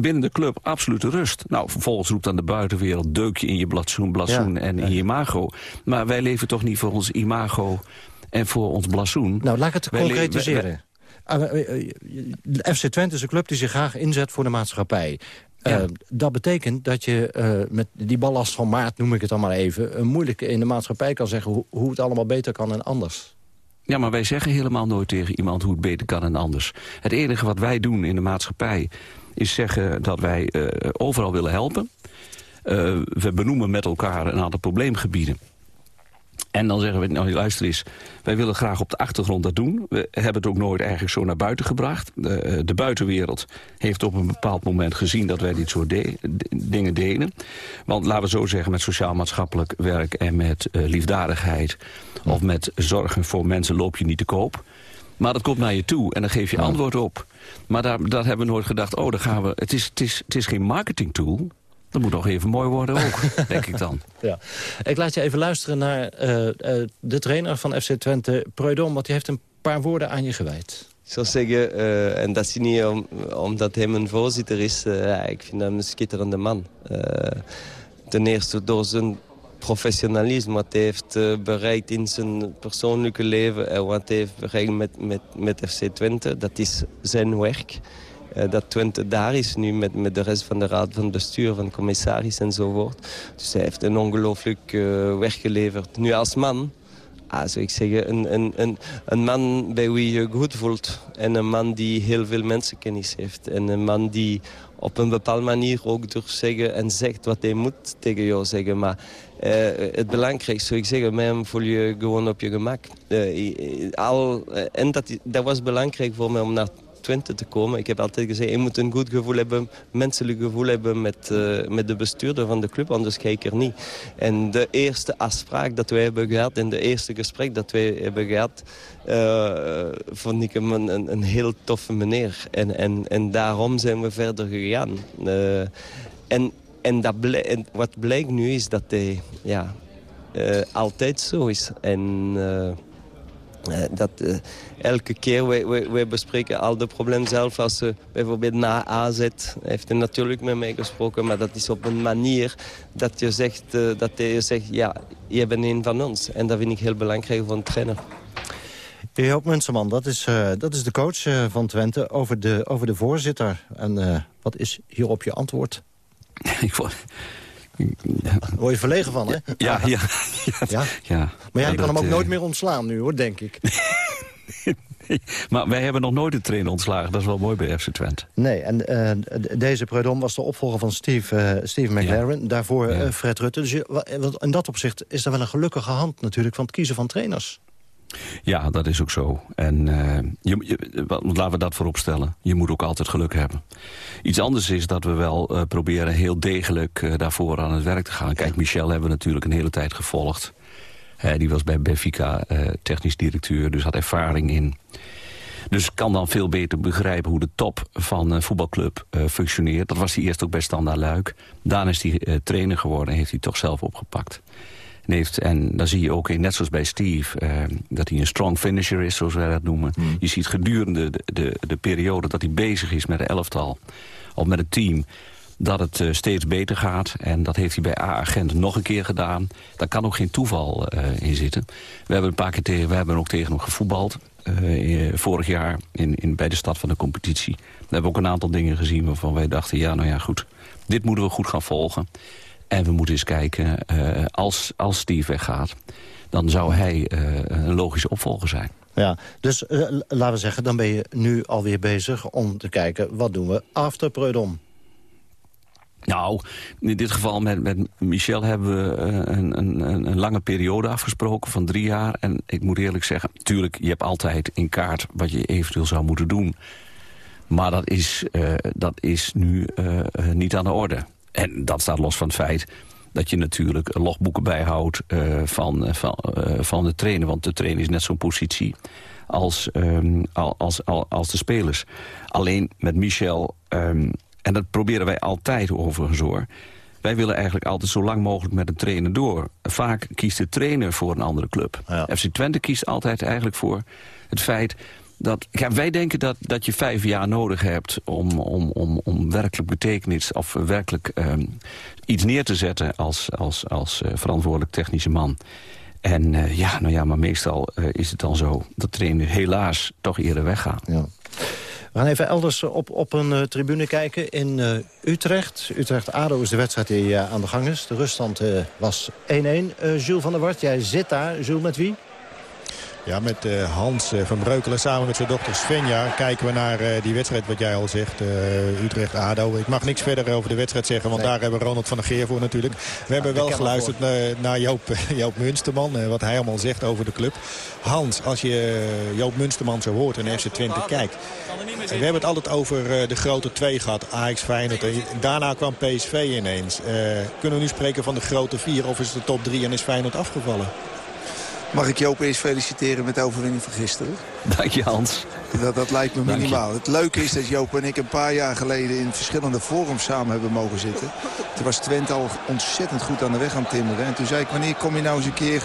binnen de club absolute rust. Nou, vervolgens roept dan de buitenwereld deukje in je bladsoen ja, en in je imago. Maar wij leven toch niet voor ons imago en voor ons bladsoen. Nou, laat ik het wij concretiseren. Uh, FC Twente is een club die zich graag inzet voor de maatschappij. Ja. Uh, dat betekent dat je uh, met die ballast van maart, noem ik het dan maar even... Uh, moeilijk in de maatschappij kan zeggen hoe, hoe het allemaal beter kan en anders. Ja, maar wij zeggen helemaal nooit tegen iemand hoe het beter kan en anders. Het enige wat wij doen in de maatschappij is zeggen dat wij uh, overal willen helpen. Uh, we benoemen met elkaar een aantal probleemgebieden. En dan zeggen we, nou luister eens, wij willen graag op de achtergrond dat doen. We hebben het ook nooit eigenlijk zo naar buiten gebracht. De, eh, de buitenwereld heeft op een bepaald moment gezien dat wij dit soort de, dingen deden. Want laten we zo zeggen, met sociaal-maatschappelijk werk en met uh, liefdadigheid... of met zorgen voor mensen loop je niet te koop. Maar dat komt naar je toe en dan geef je antwoord op. Maar daar, daar hebben we nooit gedacht, oh, dan gaan we... Het is, het is, het is geen marketing tool. Dat moet nog even mooi worden ook, denk ik dan. Ja. Ik laat je even luisteren naar uh, uh, de trainer van FC Twente, Preudom... want die heeft een paar woorden aan je gewijd. Ik zou zeggen, uh, en dat is niet om, omdat hij een voorzitter is... ik vind hem een schitterende man. ten eerste door zijn professionalisme, wat hij heeft uh, bereikt in zijn persoonlijke leven... en wat hij heeft bereikt met, met, met FC Twente, dat is zijn werk. Uh, dat Twente daar is nu met, met de rest van de raad van bestuur, van commissaris enzovoort. Dus hij heeft een ongelooflijk uh, werk geleverd. Nu als man, ah, zou ik zeggen, een, een, een, een man bij wie je goed voelt. En een man die heel veel mensenkennis heeft. En een man die op een bepaalde manier ook durft zeggen en zegt wat hij moet tegen jou zeggen. Maar uh, het belangrijkste zou ik zeggen, met hem voel je gewoon op je gemak. Al, en dat, dat was belangrijk voor mij om naar Te komen. Ik heb altijd gezegd, je moet een goed gevoel hebben, menselijk gevoel hebben met, uh, met de bestuurder van de club, anders ga ik er niet. En de eerste afspraak dat wij hebben gehad en de eerste gesprek dat wij hebben gehad, uh, vond ik hem een, een, heel toffe meneer. En, en, en daarom zijn we verder gegaan. Uh, en en, dat en wat blijkt nu is dat hij ja, altijd zo is. En dat uh, elke keer, we, we, we, bespreken al de problemen zelf. Als ze bijvoorbeeld na AZ heeft hij natuurlijk met mij gesproken. Maar dat is op een manier dat je zegt, uh, dat je zegt ja, je bent een van ons. En dat vind ik heel belangrijk voor een trainer. Joop Munsterman, dat is, uh, dat is de coach uh, van Twente over de, over de voorzitter. En uh, wat is hierop je antwoord? ik vond... Daar word je verlegen van, hè? Ja, ja. ja. ja. Maar ja, je kan hem ook nooit meer ontslaan nu, hoor, denk ik. maar wij hebben nog nooit een trainer ontslagen. Dat is wel mooi bij FC Twente. Nee, en uh, deze Predom was de opvolger van Steve, uh, Steve McLaren. Ja. Daarvoor ja. uh, Fred Rutte. Dus je, in dat opzicht is er wel een gelukkige hand natuurlijk... van het kiezen van trainers. Ja, dat is ook zo. En uh, je, je, laten we dat voorop stellen. Je moet ook altijd geluk hebben. Iets anders is dat we wel uh, proberen heel degelijk uh, daarvoor aan het werk te gaan. Kijk, Michel hebben we natuurlijk een hele tijd gevolgd. die was bij Benfica technisch directeur, dus had ervaring in. Dus kan dan veel beter begrijpen hoe de top van een voetbalclub functioneert. Dat was hij eerst ook bij Standaard Luik. Daarna is hij trainer geworden en heeft hij toch zelf opgepakt. En, heeft, en dan zie je ook, net zoals bij Steve, eh, dat hij een strong finisher is, zoals wij dat noemen. Mm. Je ziet gedurende de, de, de, periode dat hij bezig is met de elftal, of met het team, dat het uh, steeds beter gaat. En dat heeft hij bij A-agent nog een keer gedaan. Daar kan ook geen toeval uh, in zitten. We hebben een paar keer tegen, we hebben ook tegen hem gevoetbald. vorig jaar in, in, bij de start van de competitie. We hebben ook een aantal dingen gezien waarvan wij dachten... ja, nou ja, goed, dit moeten we goed gaan volgen. En we moeten eens kijken, uh, als, als Steve weggaat... dan zou hij uh, een logische opvolger zijn. Ja, dus uh, laten we zeggen, dan ben je nu alweer bezig om te kijken... wat doen we after Preudom? Nou, in dit geval met, met Michel hebben we een, een, een, lange periode afgesproken van drie jaar. En ik moet eerlijk zeggen, natuurlijk, je hebt altijd in kaart wat je eventueel zou moeten doen. Maar dat is, uh, dat is nu uh, niet aan de orde. En dat staat los van het feit dat je natuurlijk logboeken bijhoudt uh, van, van, uh, van de trainer. Want de trainer is net zo'n positie als, um, als, als, als de spelers. Alleen met Michel, um, en dat proberen wij altijd overigens hoor... wij willen eigenlijk altijd zo lang mogelijk met een trainer door. Vaak kiest de trainer voor een andere club. Ja. FC Twente kiest altijd eigenlijk voor het feit dat, wij denken dat, dat je vijf jaar nodig hebt om, om, om, om werkelijk betekenis... of werkelijk um, iets neer te zetten als, als, als uh, verantwoordelijk technische man. En uh, ja, nou ja, maar meestal uh, is het dan zo dat trainers helaas toch eerder weggaan. Ja. We gaan even elders op, op een tribune kijken in Utrecht. Utrecht-ADO is de wedstrijd die aan de gang is. De ruststand was 1-1. Jules van der Wart, jij zit daar. Jules, met wie? Ja, met uh, Hans uh, van Breukelen samen met zijn dochter Svenja kijken we naar uh, die wedstrijd wat jij al zegt. Utrecht-ADO. Ik mag niks verder over de wedstrijd zeggen, want nee. daar hebben Ronald van der Geer voor natuurlijk. We hebben wel geluisterd naar, naar Joop, Joop Munsterman, wat hij allemaal zegt over de club. Hans, als je Joop Munsterman zo hoort en FC Twente kijkt. We hebben het altijd over de grote twee gehad, Ajax, Feyenoord. En daarna kwam PSV ineens. kunnen we nu spreken van de grote vier of is het de top drie en is Feyenoord afgevallen? Mag ik Joop eerst feliciteren met de overwinning van gisteren? Dank je Hans. Dat, dat lijkt me minimaal. Het leuke is dat Joop en ik een paar jaar geleden in verschillende forums samen hebben mogen zitten. Toen was Twente al ontzettend goed aan de weg aan het timmeren. En toen zei ik, wanneer kom je nou eens een keer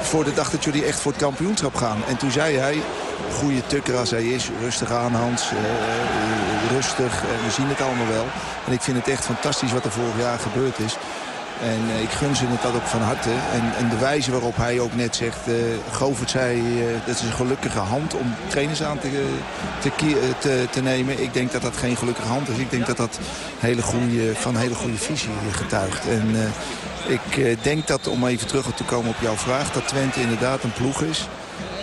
voor de dag dat jullie echt voor het kampioenschap gaan? En toen zei hij, goede tukker als hij is, rustig aan Hans, uh, rustig, uh, we zien het allemaal wel. En ik vind het echt fantastisch wat er vorig jaar gebeurd is. En uh, ik gun ze het dat ook van harte. En, en de wijze waarop hij ook net zegt... Uh, Govert zei, uh, dat is een gelukkige hand om trainers aan te, te, te, nemen. Ik denk dat dat geen gelukkige hand is. Ik denk dat dat hele goede, van hele goede visie getuigt. En ik denk dat, om even terug te komen op jouw vraag... dat Twente inderdaad een ploeg is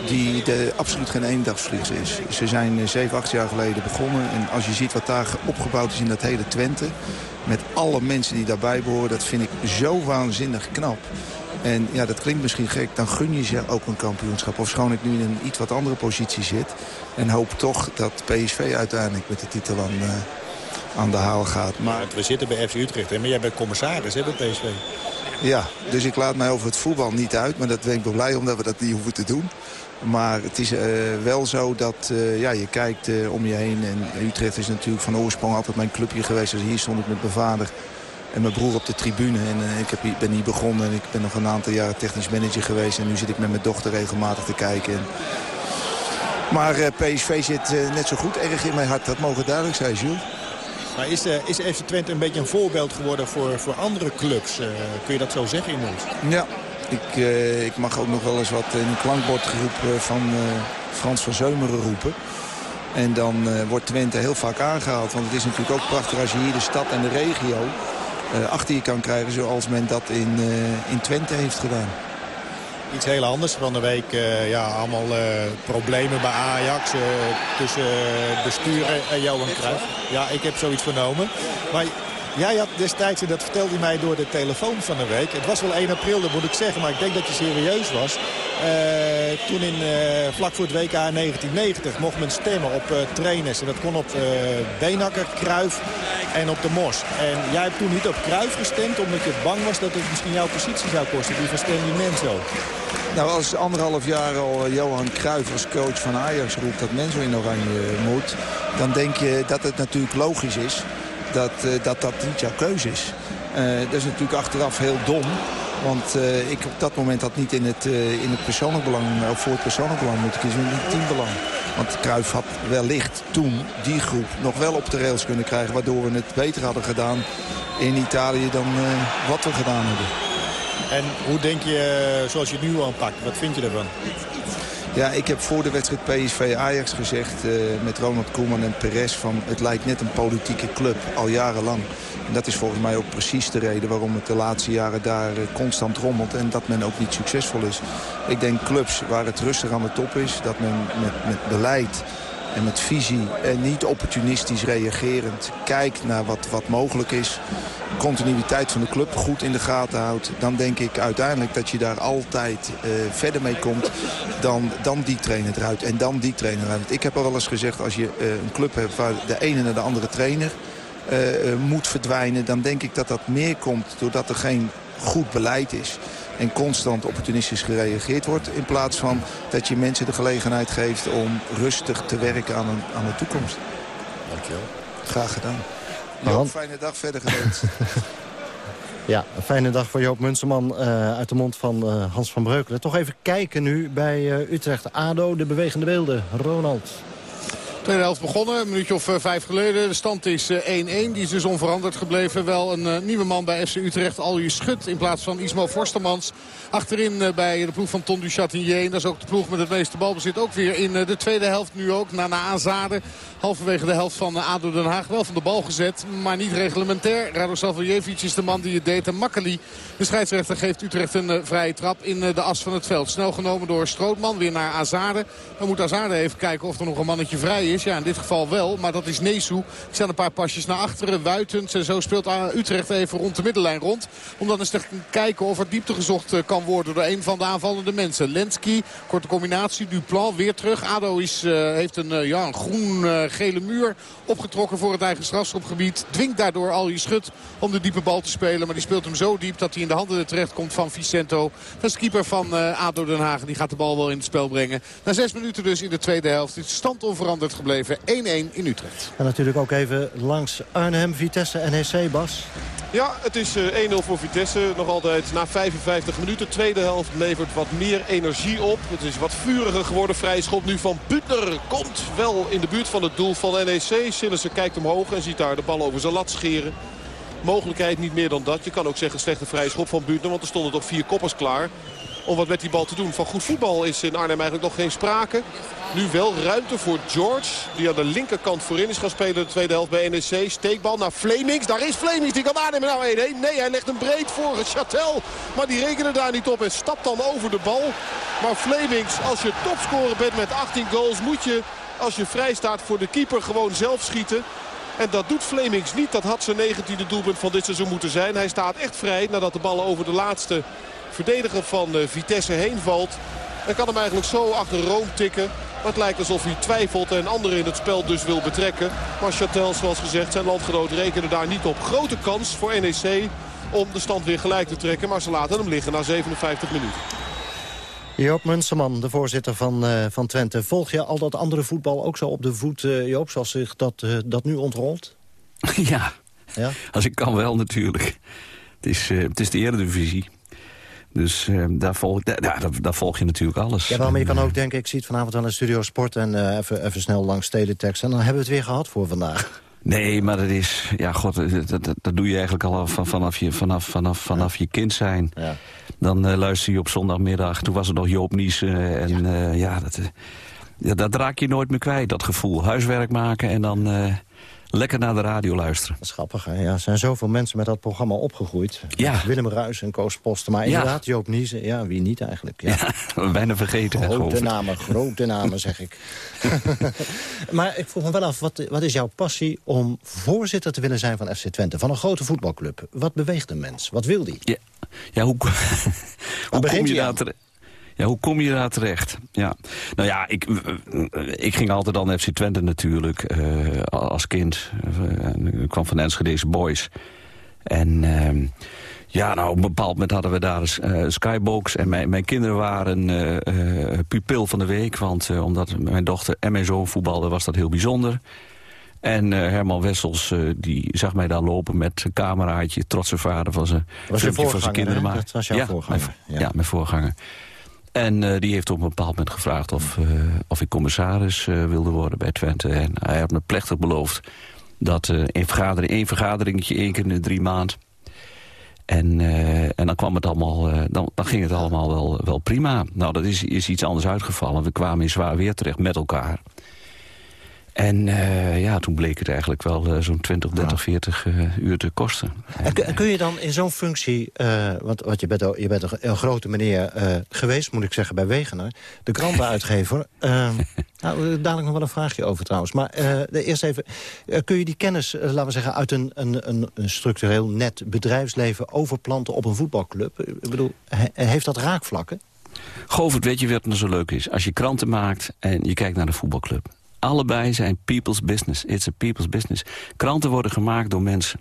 die de, absoluut geen eendagsvliegers is. Ze zijn 7, 8 jaar geleden begonnen. En als je ziet wat daar opgebouwd is in dat hele Twente... met alle mensen die daarbij behoren, dat vind ik zo waanzinnig knap. En ja, dat klinkt misschien gek, dan gun je ze ook een kampioenschap. Ofschoon ik nu in een iets wat andere positie zit. En hoop toch dat PSV uiteindelijk met de titel aan, uh, aan de haal gaat. Maar... we zitten bij FC Utrecht, hè? maar jij bent commissaris hè, bij PSV. Ja, dus ik laat mij over het voetbal niet uit. Maar dat ben ik wel blij omdat we dat niet hoeven te doen. Maar het is uh, wel zo dat uh, ja, je kijkt uh, om je heen. En Utrecht is natuurlijk van oorsprong altijd mijn clubje geweest. Dus hier stond ik met mijn vader en mijn broer op de tribune. En ik heb, ben hier begonnen en ik ben nog een aantal jaren technisch manager geweest. En nu zit ik met mijn dochter regelmatig te kijken. En Maar PSV zit net zo goed erg in mijn hart. Dat mogen duidelijk zijn, Jules. Maar is, is FC Twente een beetje een voorbeeld geworden voor, voor andere clubs? Kun je dat zo zeggen inmiddels? Ja, ik, uh, ik mag ook nog wel eens wat in een klankbordgroep van Frans van Zeumeren roepen. En dan wordt Twente heel vaak aangehaald. Want het is natuurlijk ook prachtig als je hier de stad en de regio achter je kan krijgen. Zoals men dat in, in Twente heeft gedaan iets heel anders. Van de week uh, ja, allemaal uh, problemen bij Ajax uh, tussen bestuur en Johan Cruijff. Ja, ik heb zoiets vernomen. Maar jij had destijds, en dat vertelde hij mij door de telefoon van de week... het was wel 1 april, dat moet ik zeggen, maar ik denk dat je serieus was. toen in, vlak voor het WK 1990 mocht men stemmen op trainers. En dat kon op Benakker, Cruijff en op de Mos. En jij hebt toen niet op Cruijff gestemd omdat je bang was dat het misschien jouw positie zou kosten. Die van Stanley Menzo. Nou, als anderhalf jaar al eh, Johan Cruijff als coach van Ajax roept dat Menzo in oranje moet... dan denk je dat het natuurlijk logisch is dat uh, dat, dat niet jouw keuze is. Uh, dat is natuurlijk achteraf heel dom. Want uh, ik op dat moment had niet in het, in het persoonlijk belang, of voor het persoonlijk belang moeten kiezen, in het teambelang. Want Cruijff had wellicht toen die groep nog wel op de rails kunnen krijgen, waardoor we het beter hadden gedaan in Italië dan wat we gedaan hebben. En hoe denk je, zoals je het nu aanpakt, wat vind je ervan? Ja, ik heb voor de wedstrijd PSV-Ajax gezegd uh, met Ronald Koeman en Perez... van het lijkt net een politieke club, al jarenlang. En dat is volgens mij ook precies de reden waarom het de laatste jaren daar uh, constant rommelt... en dat men ook niet succesvol is. Ik denk clubs waar het rustig aan de top is, dat men met, met beleid en met visie en niet opportunistisch reagerend kijkt naar wat, wat mogelijk is. Continuïteit van de club goed in de gaten houdt. Dan denk ik uiteindelijk dat je daar altijd uh, verder mee komt dan, dan die trainer eruit en dan die trainer eruit. Ik heb al wel eens gezegd als je uh, een club hebt waar de ene naar de andere trainer uh, moet verdwijnen. Dan denk ik dat dat meer komt doordat er geen goed beleid is en constant opportunistisch gereageerd wordt. In plaats van dat je mensen de gelegenheid geeft om rustig te werken aan, een, aan de toekomst. Dankjewel. Graag gedaan. Joop, fijne dag verder gewenst. Ja, een fijne dag voor Joop Munsterman uh, uit de mond van uh, Hans van Breukelen. Toch even kijken nu bij uh, Utrecht-ADO, de bewegende beelden. Ronald. Tweede helft begonnen, een minuutje of uh, vijf geleden. De stand is 1-1, uh, die is dus onveranderd gebleven. Wel een uh, nieuwe man bij FC Utrecht, Alje Schut in plaats van Ismo Forstemans. Achterin bij de ploeg van Ton du. En dat is ook de ploeg met het meeste balbezit. Ook weer in de tweede helft nu ook, na Azade. Halverwege de helft van ADO Den Haag wel van de bal gezet, maar niet reglementair. Rado Savljevic is de man die het deed. En Makkeli, de scheidsrechter, geeft Utrecht een vrije trap in de as van het veld. Snel genomen door Strootman, weer naar Azade. Dan moet Azade even kijken of er nog een mannetje vrij is. Ja, in dit geval wel. Maar dat is Nesu. Die staan een paar pasjes naar achteren. Wuitens. En zo speelt Utrecht even rond de middenlijn rond. Om dan eens te kijken of er diepte gezocht kan worden door een van de aanvallende mensen. Lenski, korte combinatie. Duplan weer terug. Ado is, uh, heeft een, uh, ja, een groen-gele muur opgetrokken voor het eigen strafschopgebied. Dwingt daardoor al je schut om de diepe bal te spelen. Maar die speelt hem zo diep dat hij in de handen terecht komt van Vicento. Dat is de keeper van ADO Den Haag. Die gaat de bal wel in het spel brengen. Na zes minuten dus in de tweede helft. Is stand onveranderd gebleven. 1-1 in Utrecht. En natuurlijk ook even langs Arnhem, Vitesse, NEC, Bas. Ja, het is 1-0 voor Vitesse. Nog altijd na 55 minuten. Tweede helft levert wat meer energie op. Het is wat vuriger geworden. Vrije schop nu van Butner. Komt wel in de buurt van het doel van NEC. Sillissen kijkt omhoog en ziet daar de bal over zijn lat scheren. Mogelijkheid niet meer dan dat. Je kan ook zeggen slechte vrije schop van Butner. Want er stonden toch vier koppers klaar om wat met die bal te doen. Van goed voetbal is in Arnhem eigenlijk nog geen sprake. Nu wel ruimte voor George. Die aan de linkerkant voorin is gaan spelen de tweede helft bij NEC. Steekbal naar Flemings. Daar is Flemings. Die kan aannemen. Nou 1-1. Nee, hij legt hem breed voor Chatel. Maar die rekenen daar niet op en stapt dan over de bal. Maar Flemings, als je topscorer bent met 18 goals... moet je, als je vrij staat voor de keeper, gewoon zelf schieten. En dat doet Flemings niet. Dat had zijn 19e doelpunt van dit seizoen moeten zijn. Hij staat echt vrij nadat de bal over de laatste verdediger van Vitesse heen valt. En kan hem eigenlijk zo achter Room tikken. Maar het lijkt alsof hij twijfelt en anderen in het spel dus wil betrekken. Maar Chatel, zoals gezegd, zijn landgenoot rekenen daar niet op. Grote kans voor NEC om de stand weer gelijk te trekken. Maar ze laten hem liggen na 57 minuten. Joop Munsterman, de voorzitter van, uh, van Twente. Volg je al dat andere voetbal ook zo op de voet, uh, Joop, zoals zich dat, uh, dat nu ontrolt? Ja. ja, als ik kan wel natuurlijk. Het is, het is de eredivisie. Dus uh, daar, volg, daar, daar, daar, volg je natuurlijk alles. Ja, maar je kan ook denken, ik zie het vanavond aan de Studio Sport... en uh, even, even snel langs teletext en dan hebben we het weer gehad voor vandaag. Nee, maar dat is... Ja, god, dat, dat, dat doe je eigenlijk al van, vanaf, je, vanaf, vanaf, vanaf je kind zijn. Ja. Dan uh, luister je op zondagmiddag. Toen was het nog Joop Niesen. En ja, ja dat, ja, dat raak je nooit meer kwijt, dat gevoel. Huiswerk maken en dan lekker naar de radio luisteren. Dat is grappig, hè? Ja, er zijn zoveel mensen met dat programma opgegroeid. Ja. Willem Ruijs en Koos Posten. Maar inderdaad, Joop Niezen, ja, wie niet eigenlijk? Ja, ja bijna vergeten. Grote namen, grote namen, zeg ik. maar ik vroeg me wel af, wat, wat is jouw passie om voorzitter te willen zijn van FC Twente? Van een grote voetbalclub. Wat beweegt een mens? Wat wil die? Ja, ja hoe, hoe kom je daar terecht? Ja, hoe kom je daar terecht? Ja. Nou ja, ik, ik ging altijd al naar FC Twente natuurlijk. Uh, als kind. Uh, ik kwam van Enschedeze Boys. En... Uh, ja, nou, op een bepaald moment hadden we daar een skybox. En mijn, mijn kinderen waren pupil van de week. Want omdat mijn dochter en mijn zoon voetbalden, was dat heel bijzonder. En uh, Herman Wessels uh, die zag mij daar lopen met een cameraatje. Trotse vader van zijn, van zijn kinderen. Dat was jouw ja, voorganger. Mijn, ja. ja, mijn voorganger. En uh, die heeft op een bepaald moment gevraagd of, uh, of ik commissaris uh, wilde worden bij Twente. En hij had me plechtig beloofd dat een vergadering, één vergaderingetje één keer in de drie maand. En, en dan kwam het allemaal, dan, dan ging het allemaal wel, wel prima. Nou, dat is, is iets anders uitgevallen. We kwamen in zwaar weer terecht met elkaar. En uh, ja, toen bleek het eigenlijk wel uh, zo'n 20, 30, 40 uh, uur te kosten. En, en kun je dan in zo'n functie, want, want je bent, je bent een, een grote meneer geweest, moet ik zeggen, bij Wegener, de krantenuitgever. nou, dadelijk nog wel een vraagje over trouwens. Maar eerst even, kun je die kennis, laten we zeggen, uit een, een, een structureel net bedrijfsleven overplanten op een voetbalclub? Ik bedoel, he, heeft dat raakvlakken? Govert, weet je wat nou zo leuk is? Als je kranten maakt en je kijkt naar de voetbalclub. Allebei zijn people's business. It's a people's business. Kranten worden gemaakt door mensen.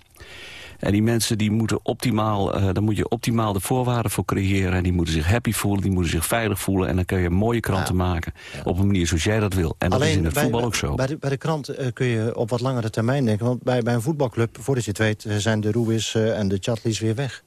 En die mensen die moeten optimaal, uh, daar moet je optimaal de voorwaarden voor creëren. En die moeten zich happy voelen, die moeten zich veilig voelen. En dan kun je mooie kranten ja. maken op een manier zoals jij dat wil. En Alleen dat is in het bij, voetbal ook zo. Bij de, bij de krant uh, kun je op wat langere termijn denken. Want bij, bij een voetbalclub, voordat je het weet, zijn de Ruiz uh, en de Chatlis weer weg.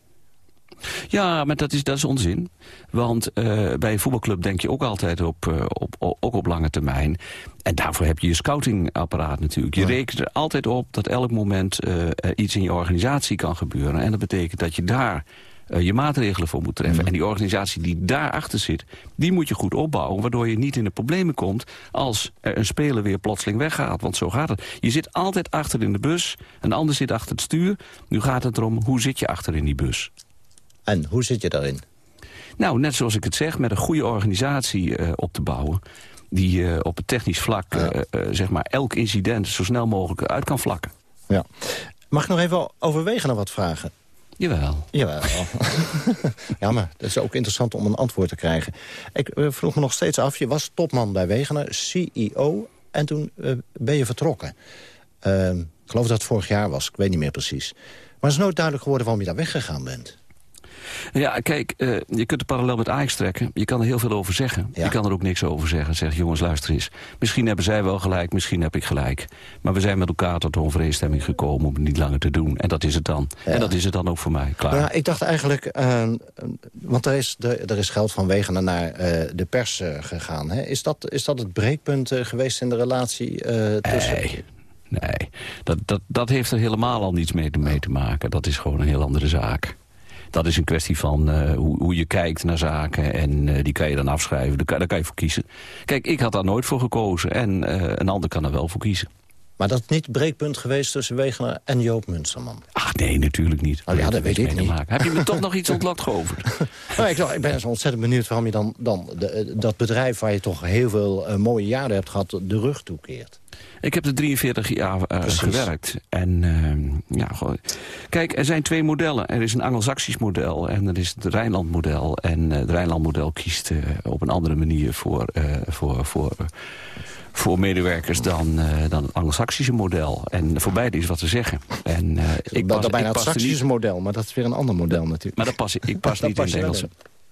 Ja, maar dat is, dat is onzin. Want uh, bij een voetbalclub denk je ook altijd op, uh, op, op, ook op lange termijn. En daarvoor heb je je scoutingapparaat natuurlijk. Je ja. rekent er altijd op dat elk moment uh, iets in je organisatie kan gebeuren. En dat betekent dat je daar je maatregelen voor moet treffen. Mm. En die organisatie die daarachter zit, die moet je goed opbouwen... waardoor je niet in de problemen komt als er een speler weer plotseling weggaat. Want zo gaat het. Je zit altijd achter in de bus, een ander zit achter het stuur. Nu gaat het erom, hoe zit je achter in die bus? En hoe zit je daarin? Nou, net zoals ik het zeg, met een goede organisatie uh, op te bouwen... die uh, op het technisch vlak ja. uh, zeg maar elk incident zo snel mogelijk uit kan vlakken. Ja. Mag ik nog even overwegen naar wat vragen? Jawel. Jawel. ja, maar dat is ook interessant om een antwoord te krijgen. Ik vroeg me nog steeds af, je was topman bij Wegener, CEO... en toen ben je vertrokken. Ehm, ik geloof dat het vorig jaar was, ik weet niet meer precies. Maar het is nooit duidelijk geworden waarom je daar weggegaan bent. Ja, kijk, uh, je kunt de parallel met Ajax trekken. Je kan er heel veel over zeggen. Ja. Je kan er ook niks over zeggen. Zeg, jongens, luister eens. Misschien hebben zij wel gelijk, misschien heb ik gelijk. Maar we zijn met elkaar tot een overeenstemming gekomen om het niet langer te doen. En dat is het dan. Ja. En dat is het dan ook voor mij, klaar. Ja, ik dacht eigenlijk, uh, want er is, de, er is geld van Wegener naar uh, de pers gegaan. Hè? Is, dat, is dat het breekpunt geweest in de relatie tussen... Nee. Nee, dat, dat, dat heeft er helemaal al niets mee te, mee te maken. Dat is gewoon een heel andere zaak dat is een kwestie van uh, hoe, hoe, je kijkt naar zaken. En uh, die kan je dan afschrijven. Daar kan, daar kan, je voor kiezen. Kijk, ik had daar nooit voor gekozen. En uh, een ander kan er wel voor kiezen. Maar dat is niet het breekpunt geweest tussen Wegener en Joop Munsterman? Ach nee, natuurlijk niet. Oh, ja, dat weet ik niet. Maken. Heb je me toch nog iets ontlokt geoverd? nou, ik, ik, ben zo ontzettend benieuwd waarom je dan, dan de, dat bedrijf... waar je toch heel veel uh, mooie jaren hebt gehad, de rug toekeert. Ik heb er 43 jaar uh, gewerkt. En uh, ja, goh. kijk, er zijn twee modellen. Er is een Angelsaksisch model en er is het Rijnland model. En uh, het Rijnland model kiest op een andere manier voor, voor, voor, voor medewerkers dan, dan het Angelsaksische model. En voor beide is wat te zeggen. En, ik pas, dat bijna het Saksische model, maar dat is weer een ander model natuurlijk. Maar dat pas, ik pas niet in het Engelse.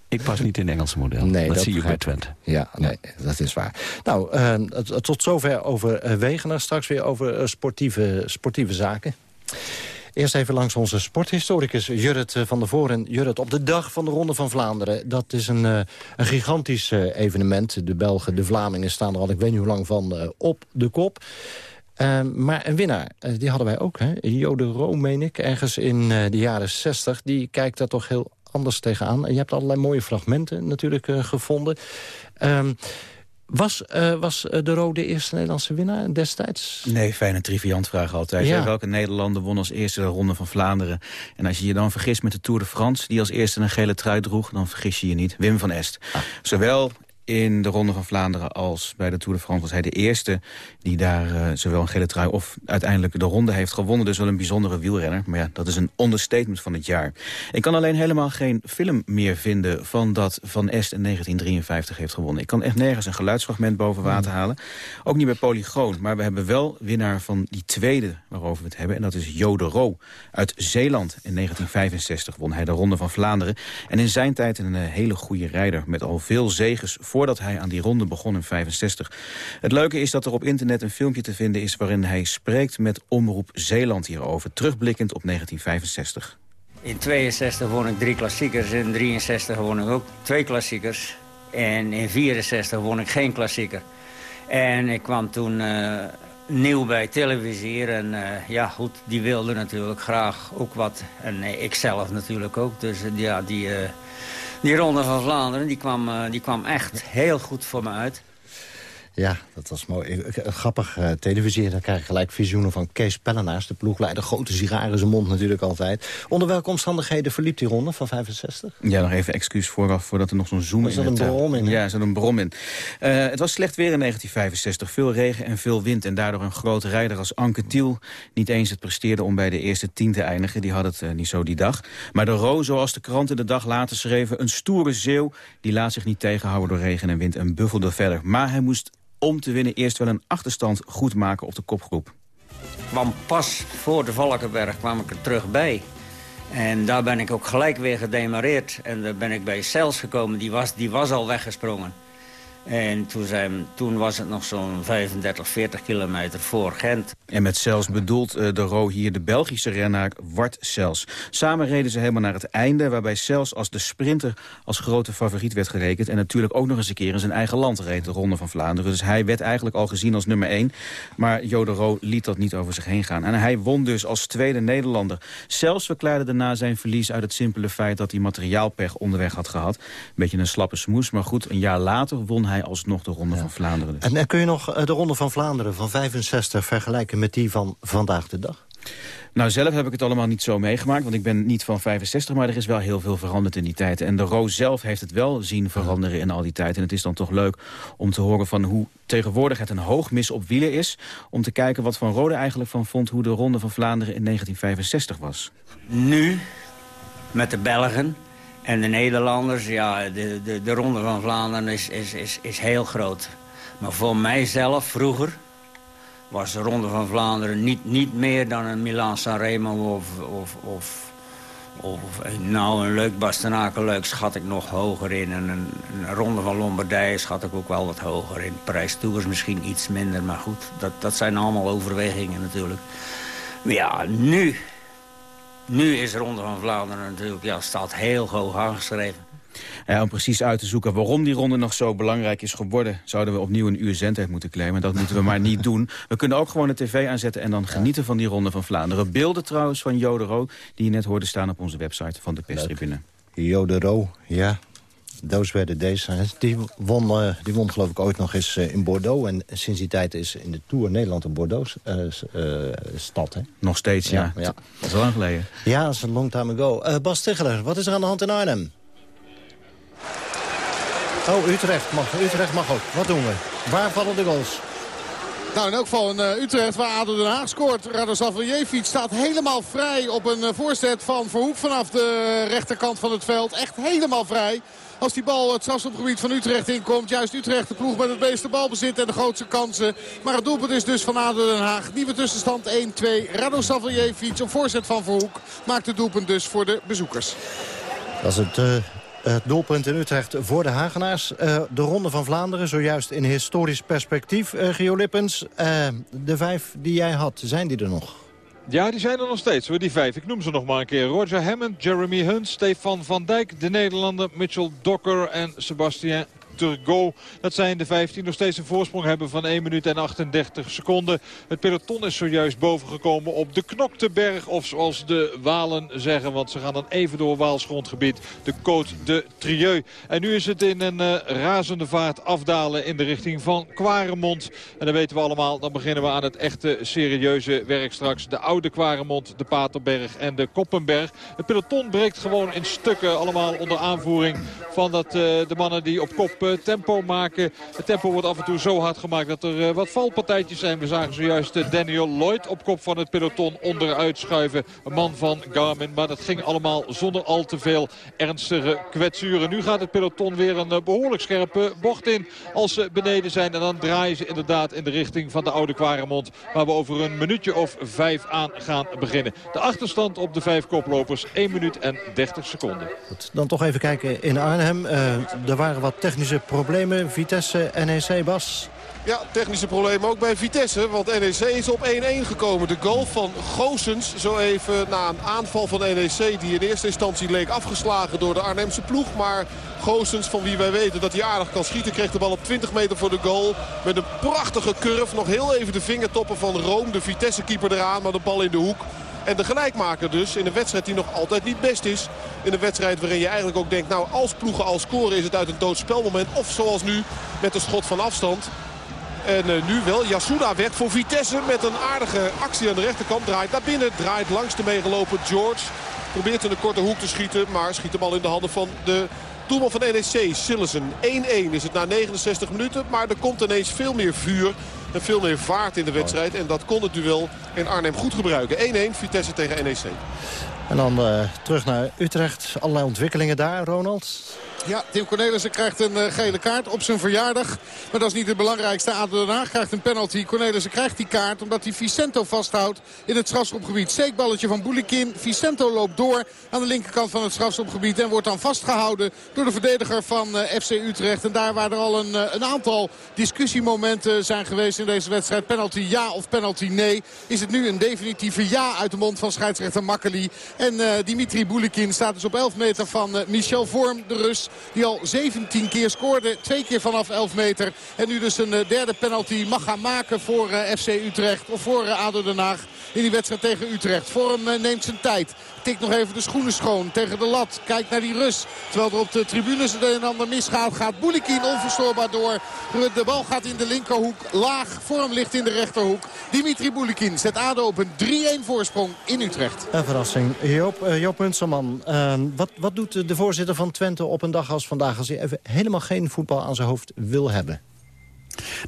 Ik pas niet in het Engelse model. Nee, dat, dat zie je bij Twente. Ja, nee, dat is waar. Nou, uh, tot zover over uh, Wegener. Straks weer over uh, sportieve, sportieve zaken. Eerst even langs onze sporthistoricus Jurrit eh, van der Voren. Jurrit, op de dag van de Ronde van Vlaanderen... dat is een, uh, een gigantisch uh, evenement. De Belgen, de Vlamingen staan er al ik weet niet hoe lang van op de kop. maar een winnaar, die hadden wij ook. Hè? Jode Roo, meen ik, ergens in de jaren 60. Die kijkt daar toch heel anders tegenaan. En je hebt allerlei mooie fragmenten natuurlijk gevonden. Um, was, uh, was de Rode eerste Nederlandse winnaar destijds? Nee, fijne triviant vraag altijd. Ja. Welke Nederlander won als eerste de Ronde van Vlaanderen? En als je je dan vergist met de Tour de France... die als eerste een gele trui droeg, dan vergis je je niet. Wim van Est. Ah. Zowel in de Ronde van Vlaanderen als bij de Tour de France was hij de eerste die daar uh, zowel een gele trui of uiteindelijk de ronde heeft gewonnen. Dus wel een bijzondere wielrenner. Maar ja, dat is een understatement van het jaar. Ik kan alleen helemaal geen film meer vinden van dat Van Est in 1953 heeft gewonnen. Ik kan echt nergens een geluidsfragment boven water halen. Ook niet bij Polygoon. Maar we hebben wel winnaar van die tweede waarover we het hebben. En dat is Jode Roo. Uit Zeeland in 1965 won hij de Ronde van Vlaanderen. En in zijn tijd een hele goede rijder met al veel zegens voordat hij aan die ronde begon in 65. Het leuke is dat er op internet een filmpje te vinden is... waarin hij spreekt met Omroep Zeeland hierover, terugblikkend op 1965. In 62 won ik drie klassiekers, in 63 won ik ook twee klassiekers. En in 64 won ik geen klassieker. En ik kwam toen uh, nieuw bij televisie en uh, ja goed, die wilde natuurlijk graag ook wat. En uh, ik zelf natuurlijk ook, dus ja, die... Die Ronde van Vlaanderen die kwam, eh, die kwam echt heel goed voor me uit. Ja, dat was mooi. Grappig uh, televisie. Dan krijg je gelijk visioenen van Kees Pellenaars, de ploegleider. Grote sigaar in zijn mond natuurlijk altijd. Onder welke omstandigheden verliep die ronde van 65? Ja, nog even excuus vooraf voordat er nog zo'n zoom in zat. Er een brom in? Ja, er zat een brom in. Uh, het was slecht weer in 1965. Veel regen en veel wind. En daardoor een grote rijder als Anke Thiel niet eens het presteerde om bij de eerste tien te eindigen. Die had het uh, niet zo die dag. Maar de Ro, zoals de kranten de dag later schreven, een stoere zeeuw. Die laat zich niet tegenhouden door regen en wind en buffelde verder. Maar hij moest om te winnen eerst wel een achterstand goed maken op de kopgroep. Want pas voor de Valkenberg kwam ik er terug bij. En daar ben ik ook gelijk weer gedemareerd. En daar ben ik bij Cels gekomen, die was, die was al weggesprongen. En toen, toen was het nog zo'n 35, 40 kilometer voor Gent. En met Cels bedoelt uh, de Ro hier de Belgische rennaar Wart Cels. Samen reden ze helemaal naar het einde... waarbij Cels als de sprinter als grote favoriet werd gerekend... en natuurlijk ook nog eens een keer in zijn eigen land reed, de Ronde van Vlaanderen. Dus hij werd eigenlijk al gezien als nummer 1. Maar Jo de Ro liet dat niet over zich heen gaan. En hij won dus als tweede Nederlander. Cels verklaarde daarna zijn verlies uit het simpele feit... dat hij materiaalpech onderweg had gehad. Een beetje een slappe smoes, maar goed, een jaar later won hij alsnog de Ronde van Vlaanderen. Dus. En, kun je nog eh, de Ronde van Vlaanderen van 65 vergelijken met die van vandaag de dag? Nou, zelf heb ik het allemaal niet zo meegemaakt, want ik ben niet van 65... maar er is wel heel veel veranderd in die tijd. En de Roos zelf heeft het wel zien veranderen in al die tijd. En het is dan toch leuk om te horen van hoe tegenwoordig het een hoogmis op wielen is... om te kijken wat Van Rode eigenlijk van vond... hoe de Ronde van Vlaanderen in 1965 was. Nu, met de Belgen, en de Nederlanders, ja, de, de, de Ronde van Vlaanderen is, is, is, is heel groot. Maar voor mijzelf vroeger was de Ronde van Vlaanderen niet, niet meer dan een Milan-San Remo of, of, of, nou een leuk Bastenaken leuk schat ik nog hoger in. En een, Ronde van Lombardije schat ik ook wel wat hoger in. Parijs Tours misschien iets minder, maar goed, dat, dat zijn allemaal overwegingen natuurlijk. Ja, nu nu is Ronde van Vlaanderen natuurlijk, ja, staat heel hoog aangeschreven. Ja, om precies uit te zoeken waarom die ronde nog zo belangrijk is geworden... zouden we opnieuw een uur zendtijd moeten claimen. Dat moeten we maar niet doen. We kunnen ook gewoon de tv aanzetten en dan genieten van die ronde van Vlaanderen. Beelden trouwens van Jodero, die je net hoorde staan op onze website van de Pestribune. Jodero, ja. Those were the days. Die won, uh, die won geloof ik ooit nog eens uh, in Bordeaux. En sinds die tijd is in de Tour Nederland een Bordeaux-stad. Uh, nog steeds, ja. ja. Dat is lang geleden. Ja, dat is een long time ago. Bas Ticheler, wat is er aan de hand in Arnhem? Oh, Utrecht mag, Utrecht mag ook. Wat doen we? Waar vallen de goals? Nou, in elk geval in uh, Utrecht waar ADO Den Haag scoort. Radosavljevic staat helemaal vrij op een uh, voorzet van Verhoek vanaf de rechterkant van het veld. Echt helemaal vrij. Als die bal het strafschopgebied van Utrecht inkomt. Juist Utrecht de ploeg met het meeste balbezit en de grootste kansen. Maar het doelpunt is dus van ADO Den Haag. Nieuwe tussenstand 1-2. Rado Savljevic op voorzet van Verhoek maakt het doelpunt dus voor de bezoekers. Dat is het uh, het doelpunt in Utrecht voor de Hagenaars. Uh, de Ronde van Vlaanderen, zojuist in historisch perspectief. Uh, Gio Lippens, uh, de vijf die jij had, zijn die er nog? Ja, die zijn er nog steeds hoor, die vijf. Ik noem ze nog maar een keer. Roger Hammond, Jeremy Hunt, Stefan van Dijk, de Nederlander, Mitchell Docker en Sebastien Dat zijn de 15 nog steeds een voorsprong hebben van 1 minuut en 38 seconden. Het peloton is zojuist bovengekomen op de Knokteberg. Of zoals de Walen zeggen, want ze gaan dan even door Waals grondgebied. De Côte de Trieux. En nu is het in een uh, razende vaart afdalen in de richting van Quaremont. En dan weten we allemaal, dan beginnen we aan het echte serieuze werk straks. De oude Quaremont, de Paterberg en de Koppenberg. Het peloton breekt gewoon in stukken. Allemaal onder aanvoering van dat, uh, de mannen die op kop uh, tempo maken. Het tempo wordt af en toe zo hard gemaakt dat er uh, wat valpartijtjes zijn. We zagen zojuist uh, Daniel Lloyd op kop van het peloton onderuit schuiven. Een man van Garmin, maar dat ging allemaal zonder al te veel ernstige kwetsuren. Nu gaat het peloton weer een behoorlijk scherpe bocht in als ze beneden zijn. En dan draaien ze inderdaad in de richting van de oude Kwaremond. Waar we over een minuutje of vijf aan gaan beginnen. De achterstand op de vijf koplopers 1 minuut en 30 seconden. Dan toch even kijken in Arnhem. Er waren wat technische problemen. Vitesse, NEC, Bas. Ja, technische problemen ook bij Vitesse. Want NEC is op 1-1 gekomen. De goal van Goosens, zo even na een aanval van NEC... die in eerste instantie leek afgeslagen door de Arnhemse ploeg. Maar Goosens, van wie wij weten dat hij aardig kan schieten... kreeg de bal op 20 meter voor de goal. Met een prachtige curve. Nog heel even de vingertoppen van Room, de Vitesse-keeper eraan. Maar de bal in de hoek. En de gelijkmaker dus in een wedstrijd die nog altijd niet best is. In een wedstrijd waarin je eigenlijk ook denkt... nou, als ploegen al scoren is het uit een doodspelmoment. Of zoals nu met een schot van afstand. En uh, nu wel. Yasuda weg voor Vitesse met een aardige actie aan de rechterkant. Draait naar binnen. Draait langs de meegelopen George. Probeert in de korte hoek te schieten. Maar schiet de bal in de handen van de doelman van NEC. Sillessen. 1-1 is het na 69 minuten. Maar er komt ineens veel meer vuur. En veel meer vaart in de wedstrijd. En dat kon het duel in Arnhem goed gebruiken. 1-1 Vitesse tegen NEC. En dan uh, terug naar Utrecht. Allerlei ontwikkelingen daar, Ronald. Ja, Tim Cornelissen krijgt een uh, gele kaart op zijn verjaardag. Maar dat is niet het belangrijkste. ADO Den Haag krijgt een penalty. Cornelissen krijgt die kaart omdat hij Vicento vasthoudt in het strafschopgebied. Steekballetje van Boulikin. Vicento loopt door aan de linkerkant van het strafschopgebied. En wordt dan vastgehouden door de verdediger van uh, FC Utrecht. En daar waar er al een, uh, een aantal discussiemomenten zijn geweest in deze wedstrijd. Penalty ja of penalty nee. Is het nu een definitieve ja uit de mond van scheidsrechter Makkeli. En Dimitri Boulikin staat dus op 11 meter van Michel Vorm, de Rus. Die al 17 keer scoorde. Twee keer vanaf 11 meter. En nu dus een derde penalty mag gaan maken voor FC Utrecht. Of voor ADO Den Haag in die wedstrijd tegen Utrecht. Vorm neemt zijn tijd. Tikt nog even de schoenen schoon tegen de lat. Kijkt naar die Rus. Terwijl er op de tribunes het een en ander misgaat. Gaat Boulikin onverstoorbaar door. De bal gaat in de linkerhoek. Laag. Vorm ligt in de rechterhoek. Dimitri Boulikin zet ADO op een 3-1 voorsprong in Utrecht. Een verrassing. Joop, Joop Munsterman. Wat, wat doet de voorzitter van Twente op een dag als vandaag... als hij even helemaal geen voetbal aan zijn hoofd wil hebben?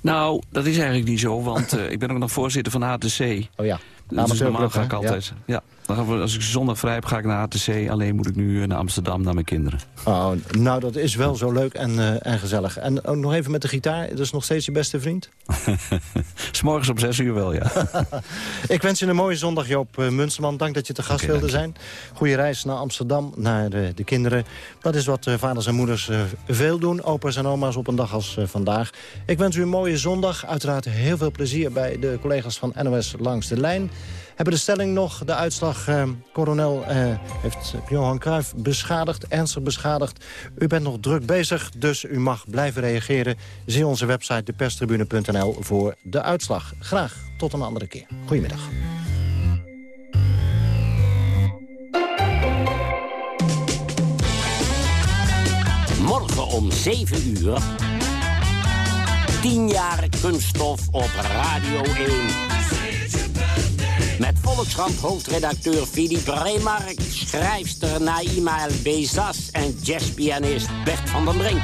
Nou, dat is eigenlijk niet zo, want uh, ik ben ook nog voorzitter van ATC. Oh ja. Dus normaal ga ik altijd. Ja. ja. Als ik zondag vrij heb, ga ik naar ATC. Alleen moet ik nu naar Amsterdam naar mijn kinderen. Oh, nou, dat is wel zo leuk en, uh, en gezellig. En ook nog even met de gitaar. Dat is nog steeds je beste vriend? S'morgens op zes uur wel, ja. ik wens je een mooie zondag, Joop uh, Munsterman. Dank dat je te gast okay, wilde zijn. Goeie reis naar Amsterdam, naar de, de kinderen. Dat is wat uh, vaders en moeders veel doen. Opa's en oma's op een dag als vandaag. Ik wens u een mooie zondag. Uiteraard heel veel plezier bij de collega's van NOS Langs de Lijn hebben de stelling nog. De uitslag, eh, coronel eh, heeft Johan Cruijff beschadigd, ernstig beschadigd. U bent nog druk bezig, dus u mag blijven reageren. Zie onze website deperstribune.nl voor de uitslag. Graag tot een andere keer. Goedemiddag. Morgen om 7 uur. 10 jaar kunststof op Radio 1. Met Volkskrant hoofdredacteur Philippe Remark, schrijfster Naima El Bezas en jazzpianist Bert van den Brink.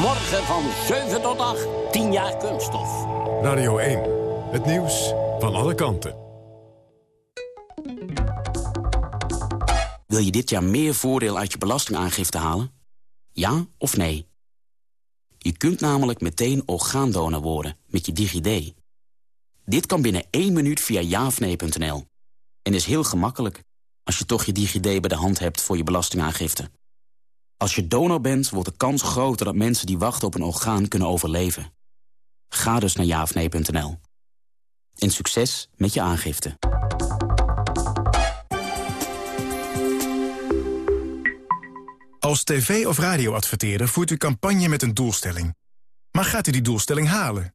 Morgen van 7 tot 8, 10 jaar kunststof. Radio 1, het nieuws van alle kanten. Wil je dit jaar meer voordeel uit je belastingaangifte halen? Ja of nee? Je kunt namelijk meteen orgaandonor worden met je DigiD. Dit kan binnen één minuut via jaofnee.nl. En is heel gemakkelijk als je toch je DigiD bij de hand hebt voor je belastingaangifte. Als je donor bent, wordt de kans groter dat mensen die wachten op een orgaan kunnen overleven. Ga dus naar jaofnee.nl. En succes met je aangifte. Als tv- of radioadverteerder voert u campagne met een doelstelling. Maar gaat u die doelstelling halen?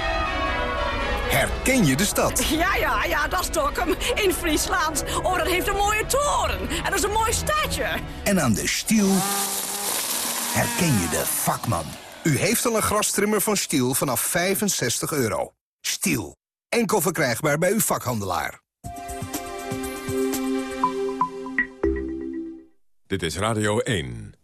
herken je de stad. Ja, ja, ja, dat is Dokkum in Friesland. Oh, dat heeft een mooie toren. En dat is een mooi stadje. En aan de stiel herken je de vakman. U heeft al een grastrimmer van Stiel vanaf 65 euro. Stiel. Enkel verkrijgbaar bij uw vakhandelaar. Dit is Radio 1.